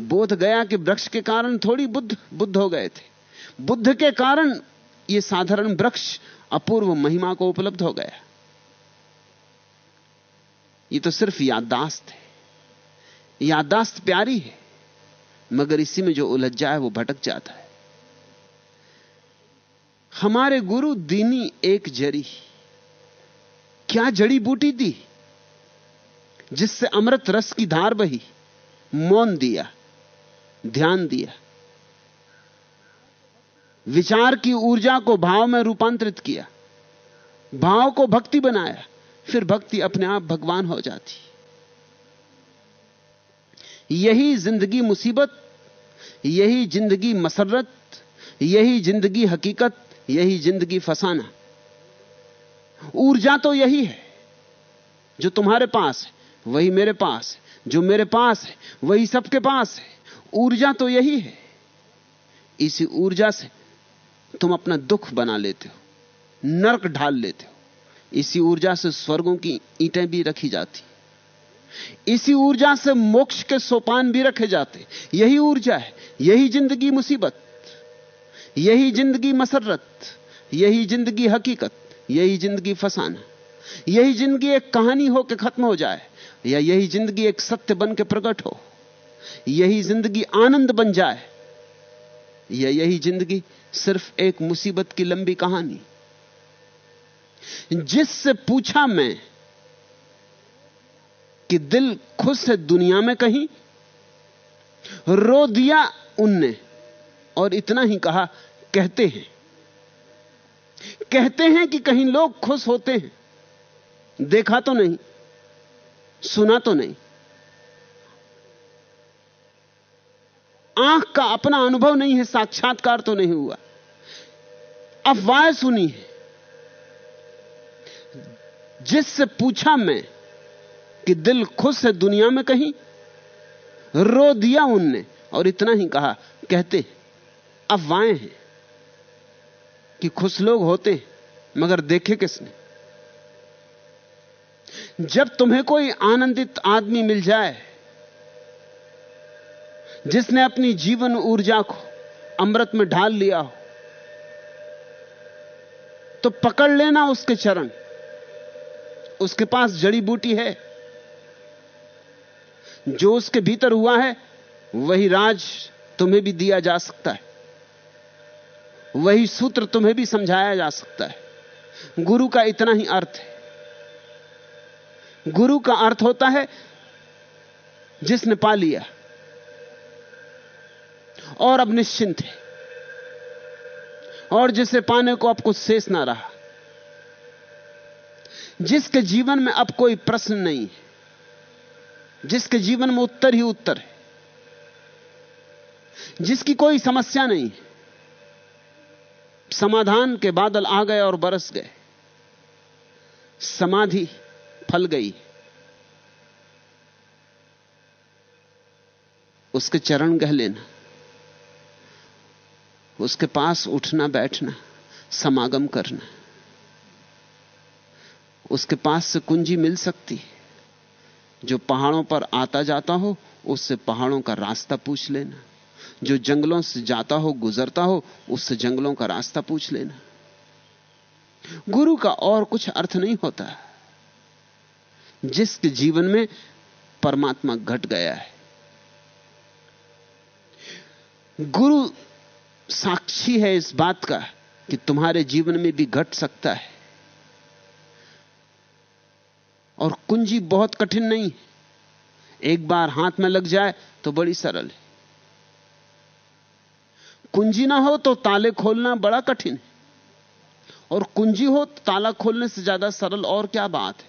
बोध गया के वृक्ष के कारण थोड़ी बुद्ध बुद्ध हो गए थे। बुद्ध के कारण यह साधारण वृक्ष अपूर्व महिमा को उपलब्ध हो गया। ये तो सिर्फ़ याददाश्त है। याददाश्त प्यारी है, मगर इसी में जो उलझ जाए वो भटक जाता है। हमारे गुरु दीनी एक जरी क्या जड़ी बूटी दी? जिससे अमृत रस की धार बही, मौन दिया, ध्यान दिया। विचार की ऊर्जा को भाव में रूपांतरित किया। भाव को भक्ति बनाया, फिर भक्ति अपने आप भगवान हो जाती। यही ज़िंदगी मुसीबत, यही ज़िंदगी मसरत, यही ज़िंदगी हकीकत यही ज़िंदगी फसाना। ऊर्जा तो यही है, जो तुम्हारे पास है, वही मेरे पास है, जो मेरे पास है, वही सबके पास है। ऊर्जा तो यही है। इसी ऊर्जा से तुम अपना दुख बना लेते हो, नरक ढाल लेते हो। इसी ऊर्जा से स्वर्गों की ईंटें भी रखी जाती। इसी ऊर्जा से मोक्ष के सोपान भी रखे जाते। यही ऊर्जा है, यही ज़िंदगी मुसीबत। यही ज़िंदगी मसरत, यही ज़िंदगी हकीकत, यही ज़िंदगी फसाना। यही ज़िंदगी एक कहानी हो के खत्म हो जाए, या यही ज़िंदगी एक सत्य बन के प्रकट हो। यही ज़िंदगी आनंद बन जाए, या यही ज़िंदगी सिर्फ़ एक मुसीबत की लंबी कहानी। जिससे पूछा मैं कि दिल खुश है दुनिया में कहीं, रो दिया उनने। और इतना ही कहा, कहते हैं। कहते हैं कि कहीं लोग खुश होते हैं। देखा तो नहीं, सुना तो नहीं। आँख का अपना अनुभव नहीं है, साक्षात्कार तो नहीं हुआ। अफवाह सुनी है। जिससे पूछा मैं कि दिल खुश है दुनिया में कहीं, रो दिया उनने और इतना ही कहा, कहते अफवाहें हैं कि खुश लोग होते हैं, मगर देखे किसने? जब तुम्हें कोई आनंदित आदमी मिल जाए, जिसने अपनी जीवन ऊर्जा को अमृत में ढाल लिया हो तो पकड़ लेना उसके चरण। उसके पास जड़ी बूटी है। जो उसके भीतर हुआ है, वही राज तुम्हें भी दिया जा सकता है। वही सूत्र तुम्हें भी समझाया जा सकता है। गुरु का इतना ही अर्थ है। गुरु का अर्थ होता है, जिसने पा लिया। और अब निश्चिंत है। और जिसे पाने को अब कुछ शेष ना रहा। जिसके जीवन में अब कोई प्रश्न नहीं है। जिसके जीवन में उत्तर ही उत्तर है। जिसकी कोई समस्या नहीं है। समाधान के बादल आ गए और बरस गए। समाधि फल गई। उसके चरण गह लेना। उसके पास उठना बैठना, समागम करना। उसके पास से कुंजी मिल सकती। है जो पहाड़ों पर आता जाता हो, उससे पहाड़ों का रास्ता पूछ लेना। जो जंगलों से जाता हो, गुजरता हो, उससे जंगलों का रास्ता पूछ लेना। गुरु का और कुछ अर्थ नहीं होता। जिसके जीवन में परमात्मा घट गया है। गुरु साक्षी है इस बात का कि तुम्हारे जीवन में भी घट सकता है। और कुंजी बहुत कठिन नहीं। है एक बार हाथ में लग जाए तो बड़ी सरल है। कुंजी ना हो तो ताले खोलना बड़ा कठिन है। और कुंजी हो तो ताला खोलने से ज़्यादा सरल और क्या बात है?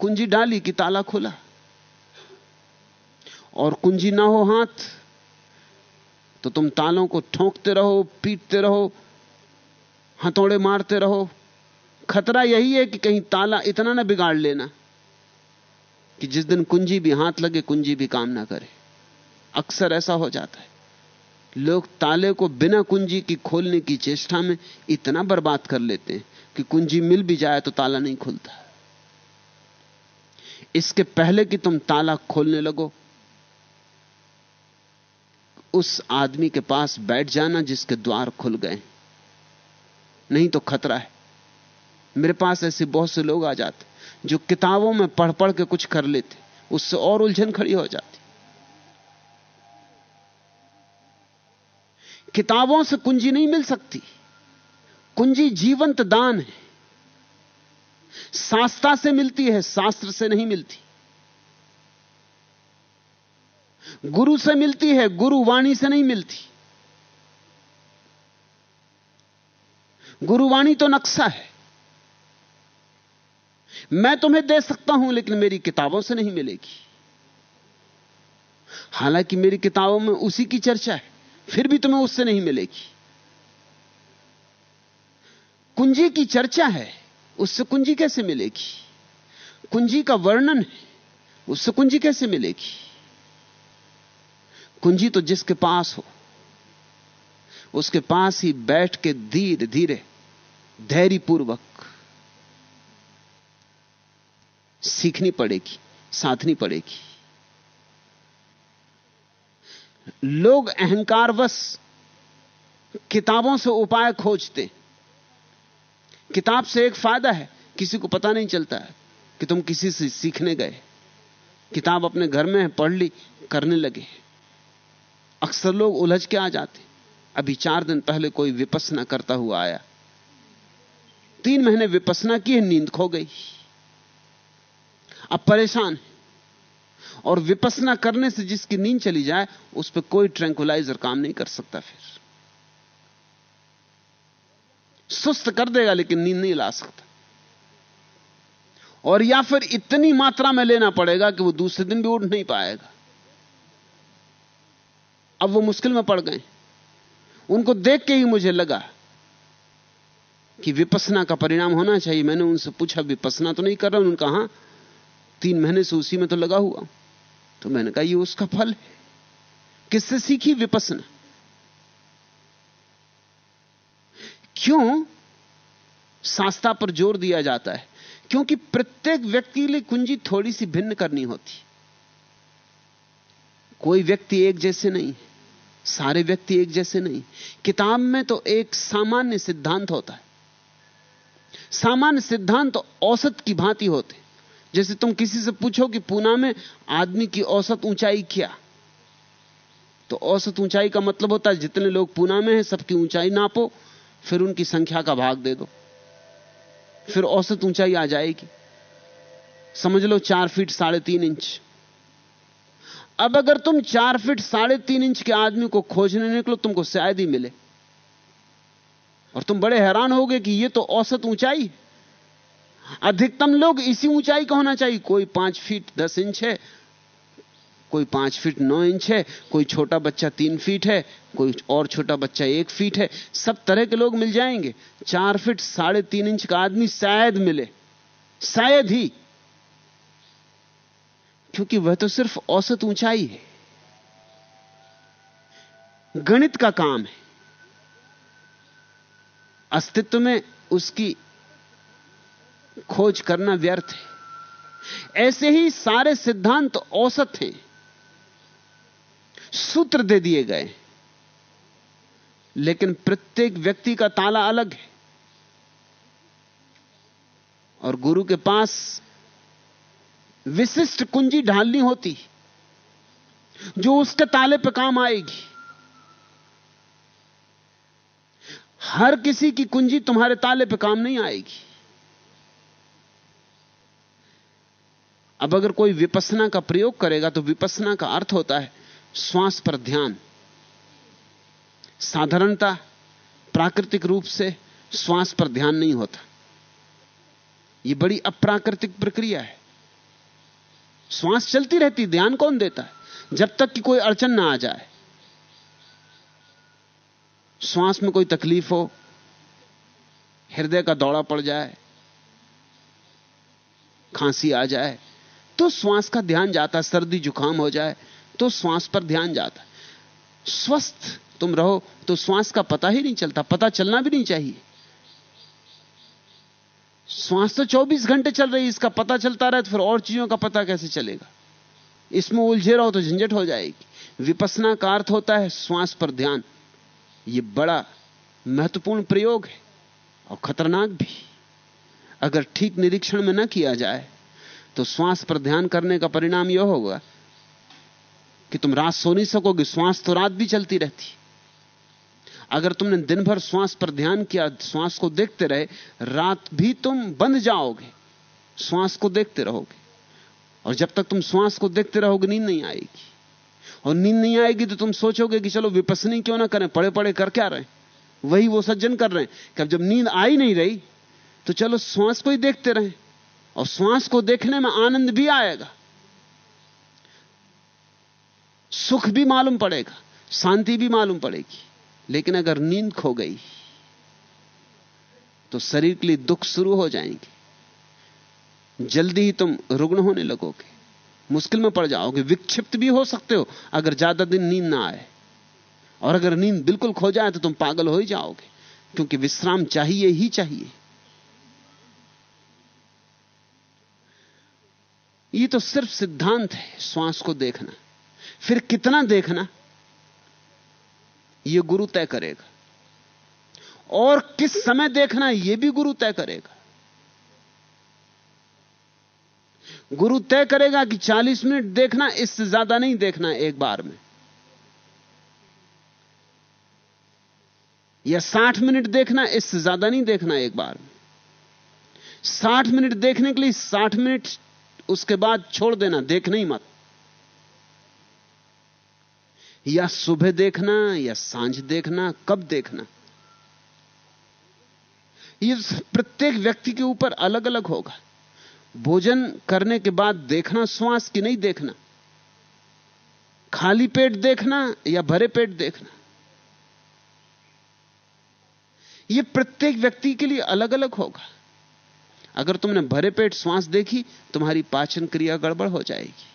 कुंजी डाली कि ताला खोला? और कुंजी ना हो हाथ तो तुम तालों को ठोंकते रहो, पीटते रहो, हथौड़े मारते रहो। खतरा यही है कि कहीं ताला इतना ना बिगाड़ लेना कि जिस दिन कुंजी भी हाथ लगे, कुंजी भी काम ना करे। अक्सर ऐसा हो जाता है। लोग ताले को बिना कुंजी की खोलने की चेष्टा में इतना बर्बाद कर लेते हैं कि कुंजी मिल भी जाए तो ताला नहीं खुलता। इसके पहले कि तुम ताला खोलने लगो, उस आदमी के पास बैठ जाना जिसके द्वार खुल गए। नहीं तो खतरा है। मेरे पास ऐसे बहुत से लोग आ जाते जो किताबों में पढ़ पढ़ के कुछ कर लेते उससे और उलझन खड़ी हो जाती किताबों से कुंजी नहीं मिल सकती। कुंजी जीवंत दान है। शास्त्रा से मिलती है, शास्त्र से नहीं मिलती। गुरु से मिलती है, गुरु वाणी से नहीं मिलती। गुरुवाणी तो नक्शा है। मैं तुम्हें दे सकता हूँ, लेकिन मेरी किताबों से नहीं मिलेगी। हालाँकि मेरी किताबों में उसी की चर्चा है। फिर भी तुम्हें उससे नहीं मिलेगी। कुंजी की चर्चा है, उससे कुंजी कैसे मिलेगी? कुंजी का वर्णन है, उससे कुंजी कैसे मिलेगी? कुंजी तो जिसके पास हो, उसके पास ही बैठ के धीरे धीरे धैर्यपूर्वक सीखनी पड़ेगी, साधनी पड़ेगी। लोग अहंकारवश किताबों से उपाय खोजते। किताब से एक फ़ायदा है, किसी को पता नहीं चलता है कि तुम किसी से सीखने गए। किताब अपने घर में है पढ़ ली, करने लगे। अक्सर लोग उलझ के आ जाते। अभी चार दिन पहले कोई विपसना करता हुआ आया। तीन महीने विपसना की है, नींद खो गई। अब परेशान है। और विपसना करने से जिसकी नींद चली जाए, उस पर कोई ट्रैंकुलाइजर काम नहीं कर सकता फिर। सुस्त कर देगा, लेकिन नींद नहीं ला सकता। और या फिर इतनी मात्रा में लेना पड़ेगा कि वो दूसरे दिन भी उठ नहीं पाएगा। अब वो मुश्किल में पड़ गए। उनको देख के ही मुझे लगा कि विपसना का परिणाम होना चाहिए। मैंने उनसे पूछा, विपसना तो नहीं कर रहा? उन्होंने कहा तीन महीने से उसी में तो लगा हुआ तो मैंने कहा, ये उसका फल है। किससे सीखी? विपसना। क्यों शास्त्रा पर ज़ोर दिया जाता है? क्योंकि प्रत्येक व्यक्ति के लिए कुंजी थोड़ी सी भिन्न करनी होती। कोई व्यक्ति एक जैसे नहीं, सारे व्यक्ति एक जैसे नहीं। किताब में तो एक सामान्य सिद्धांत होता है। सामान्य सिद्धांत तो औसत की भांति होते। जैसे तुम किसी से पूछो कि पूना में आदमी की औसत ऊंचाई क्या? तो औसत ऊंचाई का मतलब होता है जितने लोग पूना में हैं, सबकी ऊंचाई नापो, फिर उनकी संख्या का भाग दे दो। फिर औसत ऊंचाई आ जाएगी। समझ लो चार फीट साढ़े तीन इंच। अब अगर तुम चार फीट साढ़े तीन इंच के आदमी को खोजने निकलो, तुमको शायद ही मिले। और तुम बड़े हैरान होगे कि ये तो औसत ऊंचाई अधिकतम लोग इसी ऊंचाई का होना चाहिए। कोई पाँच फीट दस इंच है, कोई पाँच फीट नौ इंच है, कोई छोटा बच्चा तीन फीट है, कोई और छोटा बच्चा एक फीट है, सब तरह के लोग मिल जाएँगे। चार फीट साढ़े तीन इंच का आदमी शायद मिले, शायद ही। क्योंकि वह तो सिर्फ़ औसत ऊंचाई है। गणित का काम है। अस्तित्व में उसकी खोज करना व्यर्थ है। ऐसे ही सारे सिद्धांत औसत हैं। सूत्र दे दिए गए। लेकिन प्रत्येक व्यक्ति का ताला अलग है। और गुरु के पास विशिष्ट कुंजी ढालनी होती, जो उसके ताले पे काम आएगी। हर किसी की कुंजी तुम्हारे ताले पे काम नहीं आएगी। अब अगर कोई विपसना का प्रयोग करेगा तो विपसना का अर्थ होता है श्वास पर ध्यान। साधारणता प्राकृतिक रूप से श्वास पर ध्यान नहीं होता। यह बड़ी अप्राकृतिक प्रक्रिया है। श्वास चलती रहती, ध्यान कौन देता है? जब तक कि कोई अड़चन ना आ जाए। श्वास में कोई तकलीफ़ हो, हृदय का दौड़ा पड़ जाए, खांसी आ जाए तो श्वास का ध्यान जाता सर्दी, जुकाम हो जाए तो श्वास पर ध्यान जाता स्वस्थ तुम रहो तो श्वास का पता ही नहीं चलता, पता चलना भी नहीं चाहिए। श्वास तो 24 घंटे चल रही इसका पता चलता रहे तो फिर और चीज़ों का पता कैसे चलेगा? इसमें उलझे रहो तो झंझट हो जाएगी। विपसना का अर्थ होता है श्वास पर ध्यान। यह बड़ा महत्वपूर्ण प्रयोग है, और खतरनाक भी। अगर ठीक निरीक्षण में न किया जाए तो श्वास पर ध्यान करने का परिणाम यह होगा कि तुम रात सो नहीं सकोगे, श्वास तो रात भी चलती रहती। अगर तुमने दिन भर श्वास पर ध्यान किया, श्वास को देखते रहे, रात भी तुम बंद जाओगे, श्वास को देखते रहोगे। और जब तक तुम श्वास को देखते रहोगे, नींद नहीं आएगी। और नींद नहीं आएगी तो तुम सोचोगे कि चलो विपसनी क्यों ना करें पड़े पड़े कर क्या रहे वही वो सज्जन कर रहे हैं। कि अब जब नींद आई नहीं रही तो चलो श्वास को ही देखते रहें। और श्वास को देखने में आनंद भी आएगा। सुख भी मालूम पड़ेगा, शांति भी मालूम पड़ेगी, लेकिन अगर नींद खो गई तो शरीर के लिए दुख शुरू हो जाएँगे। जल्दी ही तुम रुग्ण होने लगोगे, मुश्किल में पड़ जाओगे, विक्षिप्त भी हो सकते हो, अगर ज़्यादा दिन नींद ना आए। और अगर नींद बिल्कुल खो जाए तो तुम पागल हो ही जाओगे, क्योंकि विश्राम चाहिए ही चाहिए। ये तो सिर्फ़ सिद्धांत है, श्वास को देखना। फिर कितना देखना? यह गुरु तय करेगा। और किस समय देखना यह भी गुरु तय करेगा। गुरु तय करेगा कि 40 मिनट देखना, इससे ज़्यादा नहीं देखना एक बार में। या 60 मिनट देखना, इससे ज़्यादा नहीं देखना एक बार में। 60 मिनट देखने के लिए 60 मिनट उसके बाद छोड़ देना, देखना ही मत। या सुबह देखना, या साँझ देखना, कब देखना। ये प्रत्येक व्यक्ति के ऊपर अलग अलग होगा। भोजन करने के बाद देखना, श्वास की नहीं देखना। खाली पेट देखना या भरे पेट देखना। यह प्रत्येक व्यक्ति के लिए अलग अलग होगा। अगर तुमने भरे पेट श्वास देखी, तुम्हारी पाचन क्रिया गड़बड़ हो जाएगी।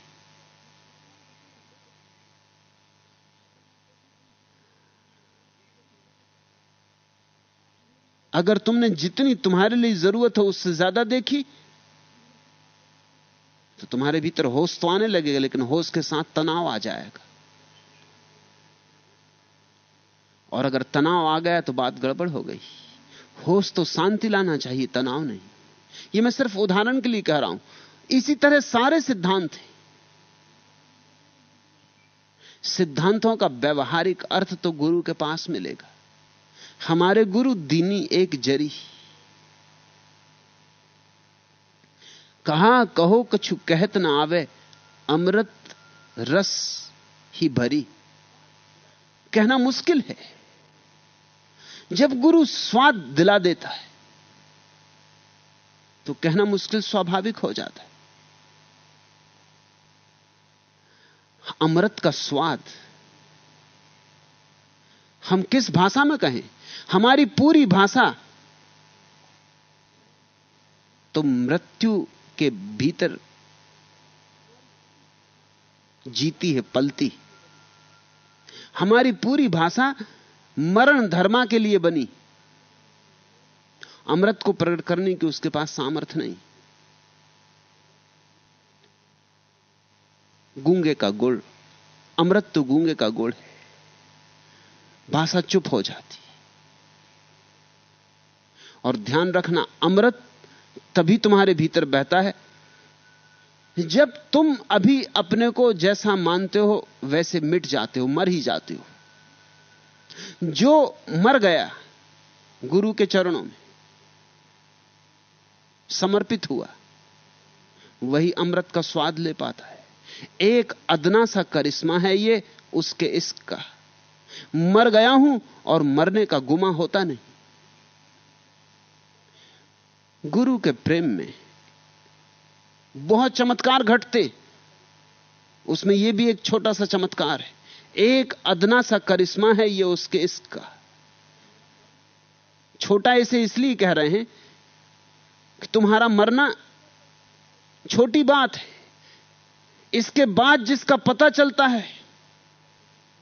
अगर तुमने जितनी तुम्हारे लिए ज़रूरत हो उससे ज़्यादा देखी तो तुम्हारे भीतर होश तो आने लगेगा, लेकिन होश के साथ तनाव आ जाएगा। और अगर तनाव आ गया तो बात गड़बड़ हो गई। होश तो शांति लाना चाहिए, तनाव नहीं। ये मैं सिर्फ़ उदाहरण के लिए कह रहा हूँ। इसी तरह सारे सिद्धांत हैं। सिद्धांतों का व्यवहारिक अर्थ तो गुरु के पास मिलेगा। हमारे गुरु दीनी एक जरी। कहा, कहो, कछु कहत ना आवे, अमृत रस ही भरी। कहना मुश्किल है। जब गुरु स्वाद दिला देता है तो कहना मुश्किल स्वाभाविक हो जाता है। अमृत का स्वाद, हम किस भाषा में कहें? हमारी पूरी भाषा तो मृत्यु के भीतर जीती है, पलती हमारी पूरी भाषा मरण धर्मा के लिए बनी। अमृत को प्रकट करने की उसके पास सामर्थ्य नहीं। गूँगे का गुड़, अमृत तो गूँगे का गुड़ है। भाषा चुप हो जाती है। और ध्यान रखना, अमृत तभी तुम्हारे भीतर बहता है। जब तुम अभी अपने को जैसा मानते हो, वैसे मिट जाते हो, मर ही जाते हो। जो मर गया, गुरु के चरणों में समर्पित हुआ। वही अमृत का स्वाद ले पाता है। एक अदना सा करिश्मा है ये, उसके इश्क का मर गया हूँ और मरने का गुमा होता नहीं। गुरु के प्रेम में बहुत चमत्कार घटते। उसमें यह भी एक छोटा सा चमत्कार है। एक अदना सा करिश्मा है यह उसके इश्क का छोटा इसे इसलिए कह रहे हैं कि तुम्हारा मरना छोटी बात है। इसके बाद जिसका पता चलता है,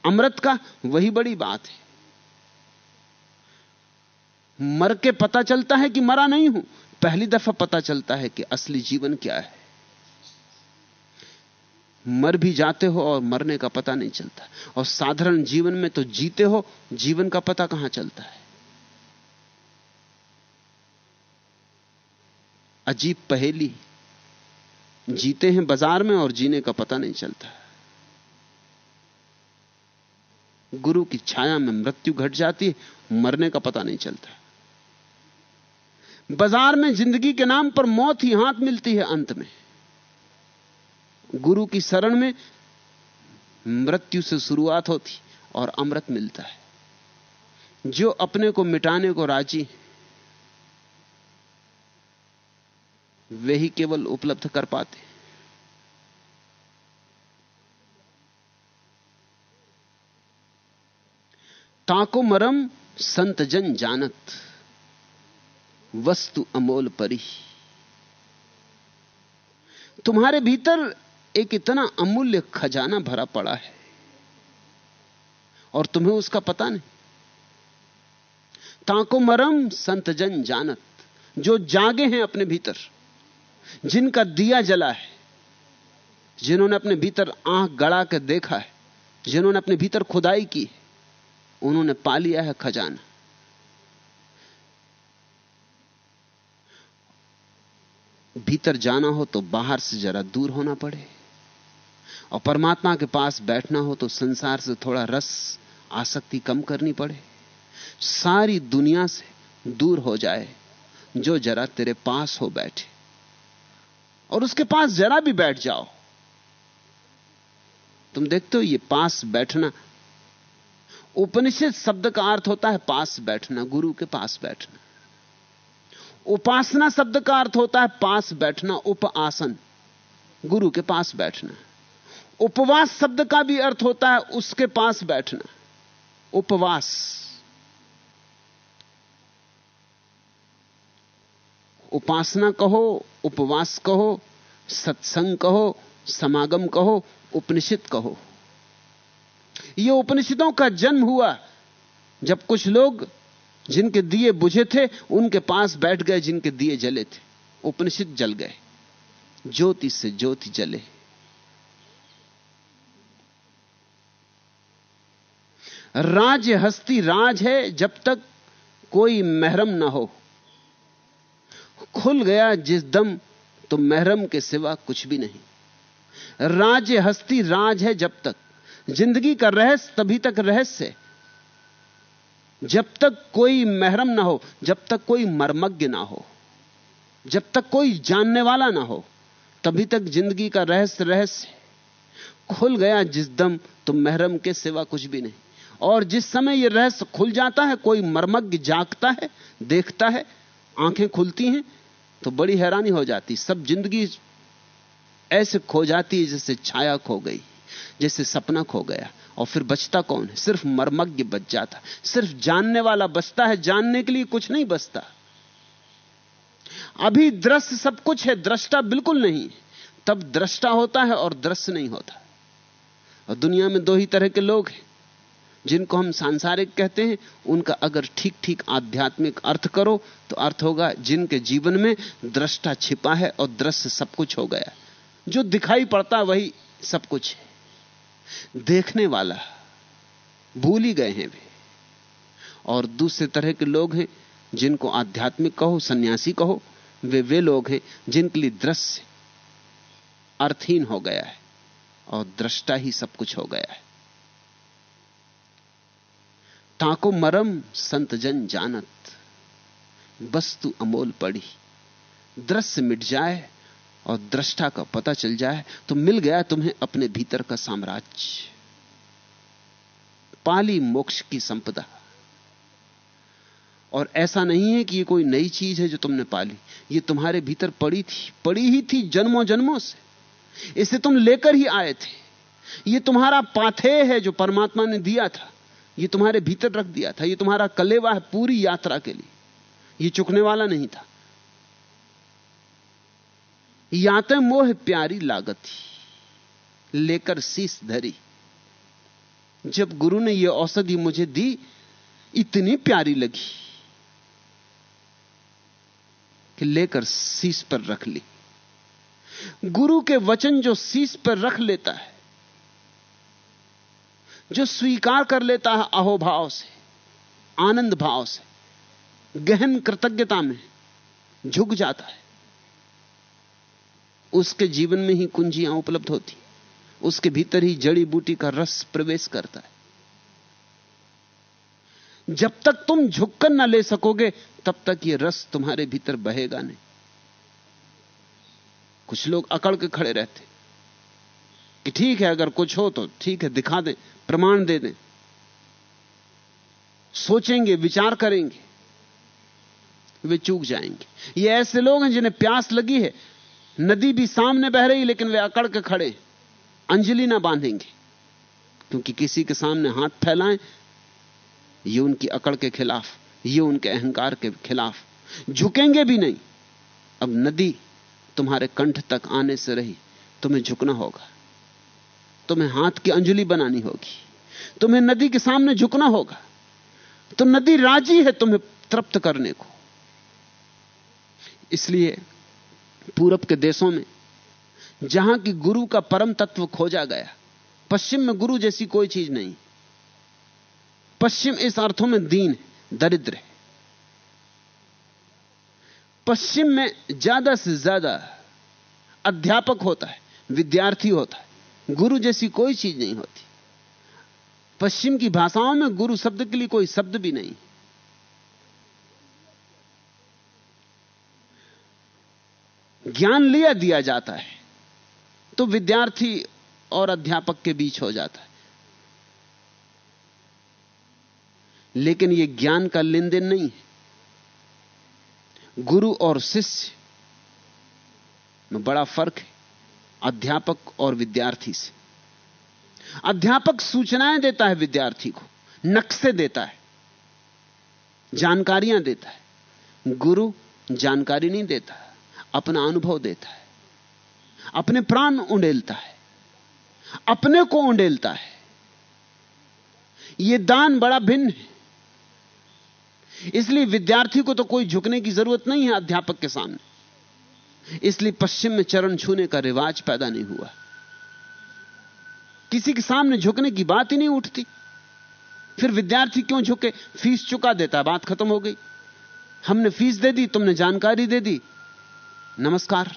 अमृत का, वही बड़ी बात है। मर के पता चलता है कि मरा नहीं हूँ। पहली दफ़ा पता चलता है कि असली जीवन क्या है। मर भी जाते हो और मरने का पता नहीं चलता। और साधारण जीवन में तो जीते हो, जीवन का पता कहाँ चलता है? अजीब पहेली जीते हैं बाज़ार में और जीने का पता नहीं चलता। गुरु की छाया में मृत्यु घट जाती है, मरने का पता नहीं चलता। बाज़ार में ज़िंदगी के नाम पर मौत ही हाथ मिलती है अंत में। गुरु की शरण में मृत्यु से शुरुआत होती और अमृत मिलता है। जो अपने को मिटाने को राज़ी वे ही केवल उपलब्ध कर पाते। ताको मरम संत जन जानत, वस्तु अमोल परी। तुम्हारे भीतर एक इतना अमूल्य खजाना भरा पड़ा है, और तुम्हें उसका पता नहीं। ताको मरम संत जन जानत, जो जागे हैं अपने भीतर। जिनका दिया जला है, जिन्होंने अपने भीतर आँख गड़ा के देखा है, जिन्होंने अपने भीतर खुदाई की उन्होंने पा लिया है खजाना। भीतर जाना हो तो बाहर से जरा दूर होना पड़े, और परमात्मा के पास बैठना हो तो संसार से थोड़ा रस, आसक्ति कम करनी पड़े। सारी दुनिया से दूर हो जाए, जो जरा तेरे पास हो बैठे। और उसके पास जरा भी बैठ जाओ। तुम देखते हो ये पास बैठना। उपनिषद शब्द का अर्थ होता है पास बैठना, गुरु के पास बैठना। उपासना शब्द का अर्थ होता है पास बैठना उप आसन गुरु के पास बैठना। उपवास शब्द का भी अर्थ होता है उसके पास बैठना। उपवास। उपासना कहो, उपवास कहो, सत्संग कहो, समागम कहो, उपनिषद कहो। यह उपनिषदों का जन्म हुआ जब कुछ लोग जिनके दिए बुझे थे, उनके पास बैठ गए, जिनके दिए जले थे। उपनिषद जल गए। ज्योति से ज्योति जले। राज हस्ती राज है जब तक कोई महरम ना हो। खुल गया जिस दम तो महरम के सिवा कुछ भी नहीं। राज हस्ती राज है जब तक। ज़िंदगी का रहस्य तभी तक रहस्य। है जब तक कोई महरम ना हो, जब तक कोई मर्मज्ञ ना हो, जब तक कोई जानने वाला ना हो, तभी तक ज़िंदगी का रहस्य रहस्य। खुल गया जिस दम तो महरम के सिवा कुछ भी नहीं। और जिस समय यह रहस्य खुल जाता है, कोई मर्मज्ञ जागता है, देखता है, आँखें खुलती हैं तो बड़ी हैरानी हो जाती। सब ज़िंदगी ऐसे खो जाती है जैसे छाया खो गई, जैसे सपना खो गया। और फिर बचता कौन है? सिर्फ़ मर्मज्ञ बच जाता। सिर्फ़ जानने वाला बचता है, जानने के लिए कुछ नहीं बचता। अभी दृश्य सब कुछ है, दृष्टा बिल्कुल नहीं। तब दृष्टा होता है और दृश्य नहीं होता। और दुनिया में दो ही तरह के लोग हैं। जिनको हम सांसारिक कहते हैं, उनका अगर ठीक ठीक आध्यात्मिक अर्थ करो तो अर्थ होगा जिनके जीवन में दृष्टा छिपा है और दृश्य सब कुछ हो गया। जो दिखाई पड़ता वही सब कुछ है। देखने वाला, भूल ही गए हैं वे। और दूसरे तरह के लोग हैं, जिनको आध्यात्मिक कहो, सन्यासी कहो, वे वे लोग हैं, जिनके लिए दृश्य अर्थहीन हो गया है और दृष्टा ही सब कुछ हो गया है। ताको मरम संत जन जानत, वस्तु अमोल पड़ी। दृश्य मिट जाए और दृष्टा का पता चल जाए तो मिल गया तुम्हें अपने भीतर का साम्राज्य। पाली मोक्ष की संपदा। और ऐसा नहीं है कि ये कोई नई चीज़ है जो तुमने पाली। ये तुम्हारे भीतर पड़ी थी, पड़ी ही थी जन्मों जन्मों से। इसे तुम लेकर ही आए थे। ये तुम्हारा पाथे है जो परमात्मा ने दिया था। ये तुम्हारे भीतर रख दिया था, ये तुम्हारा कलेवा है पूरी यात्रा के लिए। ये चुकने वाला नहीं था। यातें मोह प्यारी लागत लेकर शीस धरी। जब गुरु ने यह औषधि मुझे दी, इतनी प्यारी लगी कि लेकर शीस पर रख ली। गुरु के वचन जो शीस पर रख लेता है जो स्वीकार कर लेता है अहोभाव से, आनंद भाव से, गहन कृतज्ञता में झुक जाता है। उसके जीवन में ही कुंजियाँ उपलब्ध होती, उसके भीतर ही जड़ी बूटी का रस प्रवेश करता है। जब तक तुम झुककर ना ले सकोगे, तब तक यह रस तुम्हारे भीतर बहेगा नहीं। कुछ लोग अकड़ के खड़े रहते। कि ठीक है, अगर कुछ हो तो ठीक है, दिखा दें, प्रमाण दे दें। सोचेंगे, विचार करेंगे, वे चूक जाएँगे। ये ऐसे लोग हैं जिन्हें प्यास लगी है। नदी भी सामने बह रही, लेकिन वे अकड़ के खड़े। अंजलि ना बांधेंगे, क्योंकि किसी के सामने हाथ फैलाएँ, ये उनकी अकड़ के खिलाफ, ये उनके अहंकार के खिलाफ। झुकेंगे भी नहीं। अब नदी तुम्हारे कंठ तक आने से रही, तुम्हें झुकना होगा। तुम्हें हाथ की अंजलि बनानी होगी। तुम्हें नदी के सामने झुकना होगा। तो नदी राज़ी है तुम्हें तृप्त करने को। इसलिए पूरब के देशों में, जहाँ की गुरु का परम तत्व खोजा गया, पश्चिम में गुरु जैसी कोई चीज़ नहीं। पश्चिम इस अर्थों में दीन दरिद्र है। पश्चिम में ज़्यादा से ज़्यादा अध्यापक होता है, विद्यार्थी होता है। गुरु जैसी कोई चीज़ नहीं होती। पश्चिम की भाषाओं में गुरु शब्द के लिए कोई शब्द भी नहीं। ज्ञान लिया दिया जाता है तो विद्यार्थी और अध्यापक के बीच हो जाता है। लेकिन यह ज्ञान का लेन देन नहीं है। गुरु और शिष्य में बड़ा फ़र्क है। अध्यापक और विद्यार्थी से। अध्यापक सूचनाएँ देता है विद्यार्थी को, नक्शे देता है, जानकारियाँ देता है। गुरु जानकारी नहीं देता, अपना अनुभव देता है। अपने प्राण उंडेलता है, अपने को उंडेलता है। यह दान बड़ा भिन्न है। इसलिए विद्यार्थी को तो कोई झुकने की ज़रूरत नहीं है अध्यापक के सामने। इसलिए पश्चिम में चरण छूने का रिवाज पैदा नहीं हुआ। किसी के सामने झुकने की बात ही नहीं उठती। फिर विद्यार्थी क्यों झुके? फ़ीस चुका देता, बात खत्म हो गई। हमने फ़ीस दे दी, तुमने जानकारी दे दी। नमस्कार।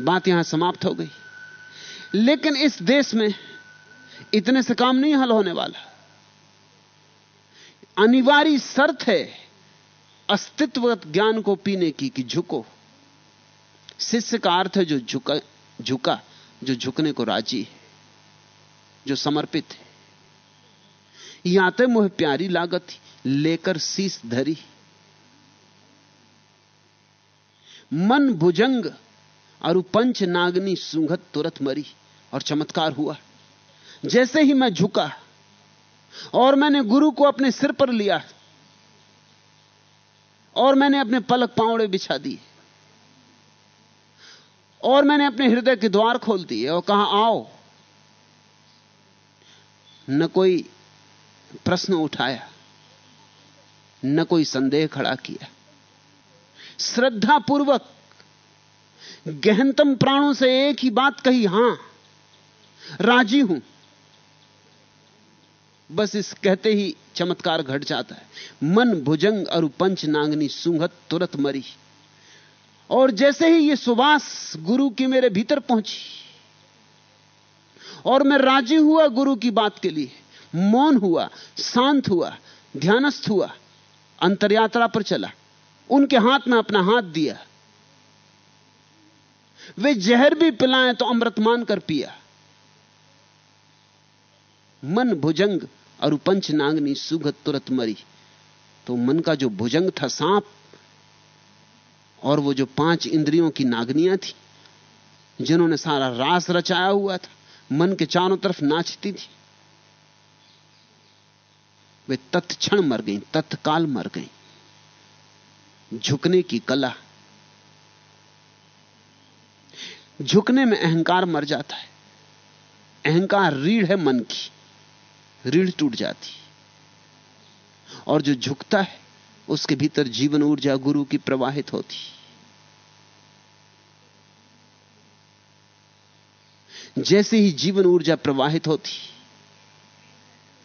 बात यहाँ समाप्त हो गई। लेकिन इस देश में इतने से काम नहीं हल होने वाला। अनिवार्य शर्त है अस्तित्व ज्ञान को पीने की कि झुको। शिष्य का अर्थ है जो झुका झुका, जो झुकने को राज़ी है, जो समर्पित है। याते मोह प्यारी लागत लेकर शीस धरी मन भुजंग और पंच नागनी सुंघत तुरत मरी और चमत्कार हुआ। जैसे ही मैं झुका, और मैंने गुरु को अपने सिर पर लिया, और मैंने अपने पलक पावड़े बिछा दिए और मैंने अपने हृदय के द्वार खोल दिए और कहा, आओ। न कोई प्रश्न उठाया, न कोई संदेह खड़ा किया। श्रद्धा पूर्वक गहनतम प्राणों से एक ही बात कही, हाँ, राज़ी हूँ। बस इस कहते ही चमत्कार घट जाता है। मन भुजंग और पंच नांगनी सुंगत तुरंत मरी। और जैसे ही ये सुबास गुरु की मेरे भीतर पहुँची, और मैं राज़ी हुआ गुरु की बात के लिए, मौन हुआ, शांत हुआ, ध्यानस्थ हुआ, अंतरयात्रा पर चला, उनके हाथ में अपना हाथ दिया। वे जहर भी पिलाएँ तो अमृत मानकर पिया। मन भुजंग और पंच नांगनी सुगत तुरत मरी तो मन का जो भुजंग था सांप और वो जो पाँच इंद्रियों की नागनियाँ थी, जिन्होंने सारा रास रचाया हुआ था, मन के चारों तरफ़ नाचती थी, वे तत्क्षण मर गई, तत्काल मर गई। झुकने की कला, झुकने में अहंकार मर जाता है, अहंकार रीढ़ है मन की, रीढ़ टूट जाती और जो झुकता है उसके भीतर जीवन ऊर्जा गुरु की प्रवाहित होती। जैसे ही जीवन ऊर्जा प्रवाहित होती,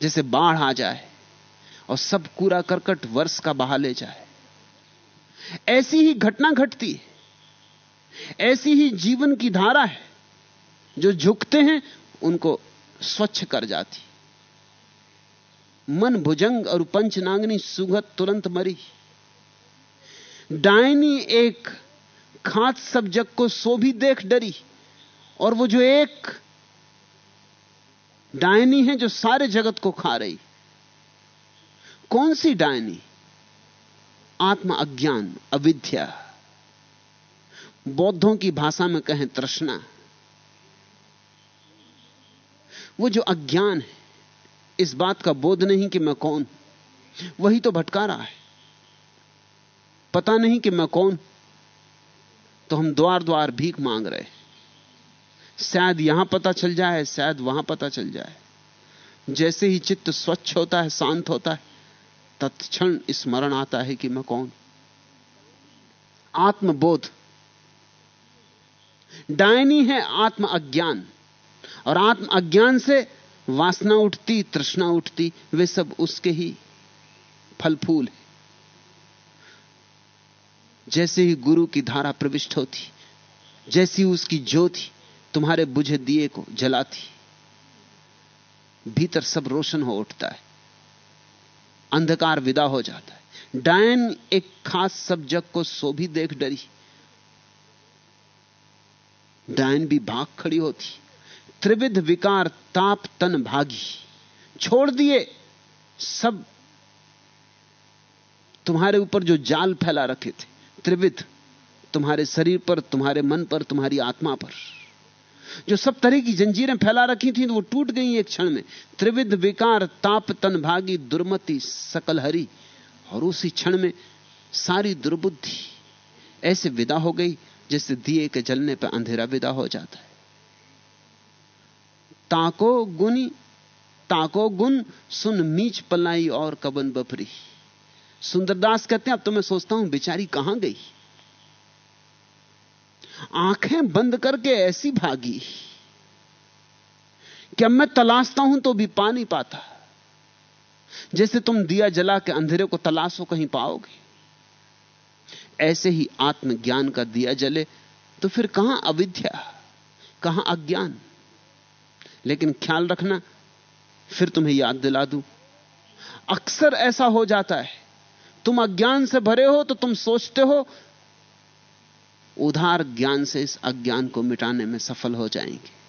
जैसे बाढ़ आ जाए और सब कूड़ा करकट वर्ष का बहा ले जाए, ऐसी ही घटना घटती ऐसी ही जीवन की धारा है, जो झुकते हैं, उनको स्वच्छ कर जाती। मन भुजंग और पंचनांगनी सुगत तुरंत मरी। डायनी एक खात सब जग को सो भी देख डरी। और वो जो एक डायनी है जो सारे जगत को खा रही। कौन सी डायनी? आत्म अज्ञान, अविद्या। बौद्धों की भाषा में कहें तृष्णा। वो जो अज्ञान है इस बात का बोध नहीं कि मैं कौन। वही तो भटका रहा है। पता नहीं कि मैं कौन। तो हम द्वार द्वार भीख मांग रहे शायद यहाँ पता चल जाए, शायद वहाँ पता चल जाए। जैसे ही चित्त स्वच्छ होता है, शांत होता है, तत्क्षण स्मरण आता है कि मैं कौन। आत्मबोध। डायनी है आत्म अज्ञान और आत्म अज्ञान से वासना उठती, तृष्णा उठती, वे सब उसके ही फल फूल है। जैसे ही गुरु की धारा प्रविष्ट होती, जैसी उसकी ज्योति तुम्हारे बुझे दिए को जलाती, भीतर सब रोशन हो उठता है, अंधकार विदा हो जाता है। डायन एक खास सब जग को सो भी देख डरी। डायन भी भाग खड़ी होती त्रिविध विकार ताप तन भागी। छोड़ दिए सब। तुम्हारे ऊपर जो जाल फैला रखे थे, त्रिविध, तुम्हारे शरीर पर, तुम्हारे मन पर, तुम्हारी आत्मा पर। जो सब तरह की जंजीरें फैला रखी थी तो वो टूट गई एक क्षण में। त्रिविध विकार, ताप तन भागी, दुर्मति सकल हरी। और उसी क्षण में सारी दुर्बुद्धि ऐसे विदा हो गई, जैसे दिए के जलने पर अंधेरा विदा हो जाता है। ताको गुनी, ताको गुन, सुन मीच पलाई और कबन बफरी। सुंदरदास कहते हैं, अब तो मैं सोचता हूँ, बिचारी कहाँ गई? आँखें बंद करके ऐसी भागी। कि अब मैं तलाशता हूँ तो भी पा नहीं पाता? जैसे तुम दिया जला के अंधेरे को तलाशो, कहीं पाओगे? ऐसे ही आत्मज्ञान का दिया जले तो फिर कहाँ अविद्या? कहाँ अज्ञान? लेकिन ख्याल रखना, फिर तुम्हें याद दिला दूँ। अक्सर ऐसा हो जाता है, तुम अज्ञान से भरे हो तो तुम सोचते हो, उधार ज्ञान से इस अज्ञान को मिटाने में सफल हो जाएँगे।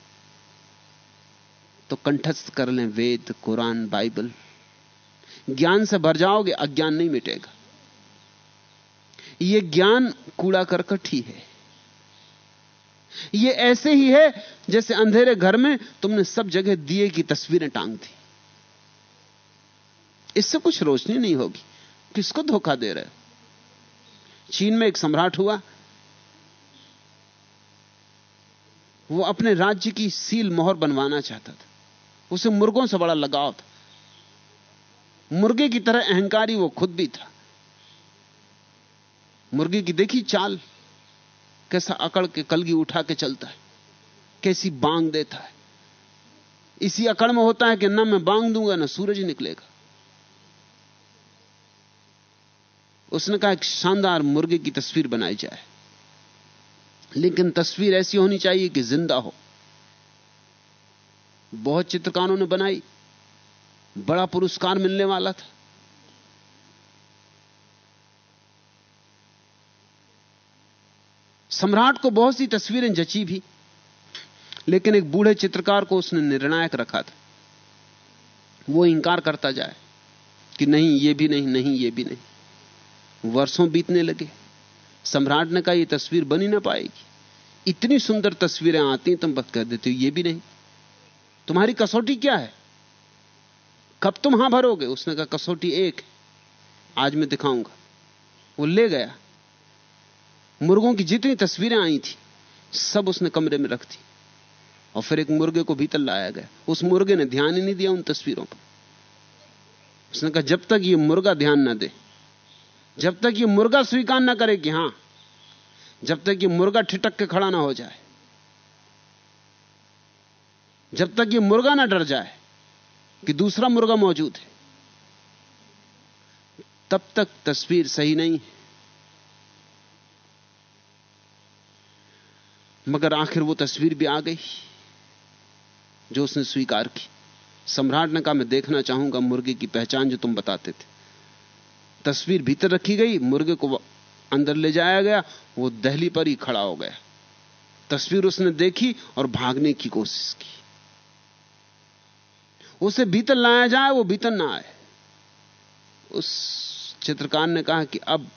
तो कंठस्थ कर लें वेद, कुरान, बाइबल। ज्ञान से भर जाओगे, अज्ञान नहीं मिटेगा। यह ज्ञान कूड़ा करकट ही है। यह ऐसे ही है जैसे अंधेरे घर में तुमने सब जगह दिए की तस्वीरें टांग दी। इससे कुछ रोशनी नहीं होगी। किसको धोखा दे रहे हो? चीन में एक सम्राट हुआ। वो अपने राज्य की सील मोहर बनवाना चाहता था। उसे मुर्गों से बड़ा लगाव था। मुर्गे की तरह अहंकारी वो खुद भी था। मुर्गे की देखी चाल कैसा अकड़ के कलगी उठा के चलता है, कैसी बांग देता है। इसी अकड़ में होता है कि ना मैं बांग दूँगा, ना सूरज निकलेगा। उसने कहा, एक शानदार मुर्गे की तस्वीर बनाई जाए। लेकिन तस्वीर ऐसी होनी चाहिए कि ज़िंदा हो। बहुत चित्रकारों ने बनाई, बड़ा पुरस्कार मिलने वाला था। सम्राट को बहुत सी तस्वीरें जची भी, लेकिन एक बूढ़े चित्रकार को उसने निर्णायक रखा था। वो इंकार करता जाए कि नहीं, ये भी नहीं नहीं, ये भी नहीं। वर्षों बीतने लगे। सम्राट ने कहा यह तस्वीर बनी ना पाएगी। इतनी सुंदर तस्वीरें आती तुम बत कह देते हो, ये भी नहीं। तुम्हारी कसौटी क्या है? कब तुम हाँ भरोगे? उसने कहा, कसौटी एक आज मैं दिखाऊँगा। वो ले गया। मुर्गों की जितनी तस्वीरें आई थी, सब उसने कमरे में रख दी। और फिर एक मुर्गे को भीतर लाया गया। उस मुर्गे ने ध्यान ही नहीं दिया उन तस्वीरों पर। उसने कहा, जब तक ये मुर्गा ध्यान ना दे, जब तक ये मुर्गा स्वीकार ना करे कि हाँ, जब तक ये मुर्गा ठिटक के खड़ा ना हो जाए, जब तक ये मुर्गा ना डर जाए कि दूसरा मुर्गा मौजूद है, तब तक तस्वीर सही नहीं है। मगर आखिर वो तस्वीर भी आ गई, जो उसने स्वीकार की। सम्राट ने कहा, मैं देखना चाहूँगा मुर्गे की पहचान जो तुम बताते थे। तस्वीर भीतर रखी गई, मुर्गे को अंदर ले जाया गया, वो दहली पर ही खड़ा हो गया। तस्वीर उसने देखी और भागने की कोशिश की। उसे भीतर लाया जाए, वो भीतर ना आए। उस चित्रकार ने कहा कि अब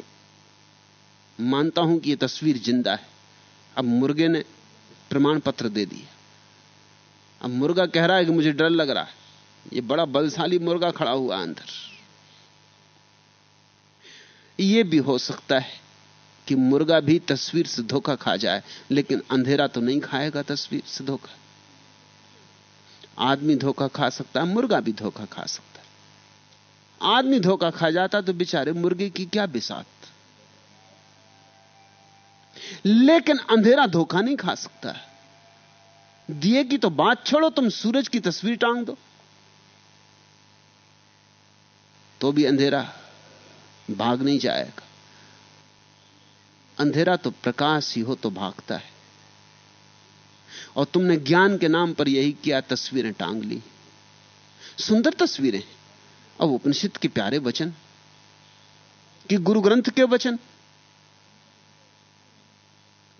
मानता हूँ कि यह तस्वीर ज़िंदा है। अब मुर्गे ने प्रमाण पत्र दे दिया। अब मुर्गा कह रहा है कि मुझे डर लग रहा है। यह बड़ा बलशाली मुर्गा खड़ा हुआ अंदर। यह भी हो सकता है कि मुर्गा भी तस्वीर से धोखा खा जाए, लेकिन अंधेरा तो नहीं खाएगा तस्वीर से धोखा। आदमी धोखा खा सकता है, मुर्गा भी धोखा खा सकता है। आदमी धोखा खा जाता तो बेचारे मुर्गे की क्या बिसात? लेकिन अंधेरा धोखा नहीं खा सकता दिए की तो बात छोड़ो, तुम सूरज की तस्वीर टांग दो। तो भी अंधेरा भाग नहीं जाएगा। अंधेरा तो प्रकाश ही हो तो भागता है। और तुमने ज्ञान के नाम पर यही किया, तस्वीरें टांग ली। सुंदर तस्वीरें अब उपनिषद के प्यारे वचन, कि गुरु ग्रंथ के वचन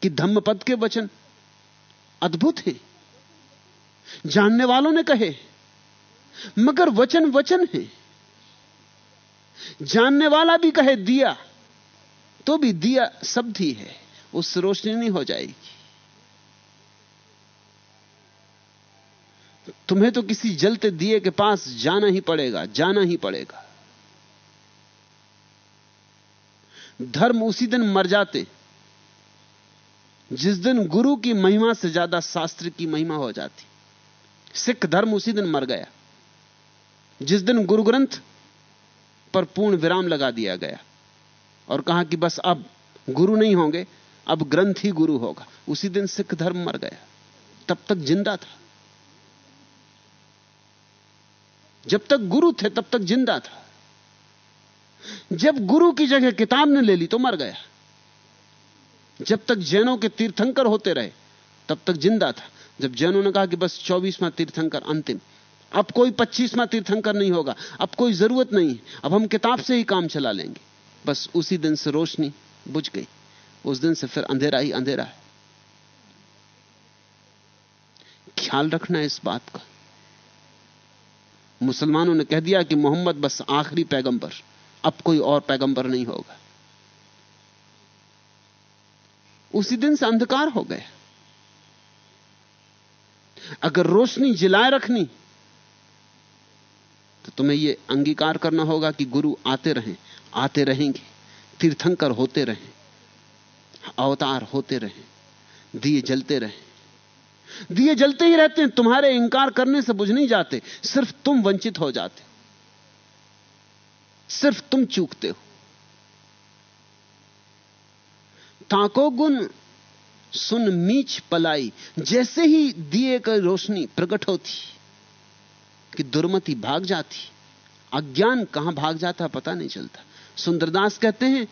कि धम्मपद के वचन अद्भुत हैं। जानने वालों ने कहे, मगर वचन वचन है। जानने वाला भी कहे, दिया तो भी दिया शब्द ही है उससे रोशनी नहीं हो जाएगी। तुम्हें तो किसी जलते दिए के पास जाना ही पड़ेगा, जाना ही पड़ेगा। धर्म उसी दिन मर जाते जिस दिन गुरु की महिमा से ज़्यादा शास्त्र की महिमा हो जाती। सिख धर्म उसी दिन मर गया। जिस दिन गुरु ग्रंथ पर पूर्ण विराम लगा दिया गया और कहा कि बस अब गुरु नहीं होंगे, अब ग्रंथ ही गुरु होगा। उसी दिन सिख धर्म मर गया। तब तक ज़िंदा था। जब तक गुरु थे तब तक ज़िंदा था। जब गुरु की जगह किताब ने ले ली तो मर गया। जब तक जैनों के तीर्थंकर होते रहे, तब तक ज़िंदा था। जब जैनों ने कहा कि बस चौबीसवां तीर्थंकर अंतिम, अब कोई पच्चीसवां तीर्थंकर नहीं होगा, अब कोई ज़रूरत नहीं अब हम किताब से ही काम चला लेंगे। बस उसी दिन से रोशनी बुझ गई, उस दिन से फिर अंधेरा ही अंधेरा है। ख्याल रखना इस बात का। मुसलमानों ने कह दिया कि मोहम्मद बस आखिरी पैगंबर, अब कोई और पैगंबर नहीं होगा। उसी दिन से अंधकार हो गया। अगर रोशनी जिलाए रखनी तो तुम्हें यह अंगीकार करना होगा कि गुरु आते रहें, आते रहेंगे, तीर्थंकर होते रहें, अवतार होते रहें, दिए जलते रहें। दिए जलते ही रहते हैं, तुम्हारे इंकार करने से बुझ नहीं जाते, सिर्फ़ तुम वंचित हो जाते सिर्फ़ तुम चूकते हो। ताको गुण, सुन मीच पलाई। जैसे ही दिए का रोशनी प्रकट होती, कि दुर्मति भाग जाती, अज्ञान कहाँ भाग जाता पता नहीं चलता। सुंदरदास कहते हैं,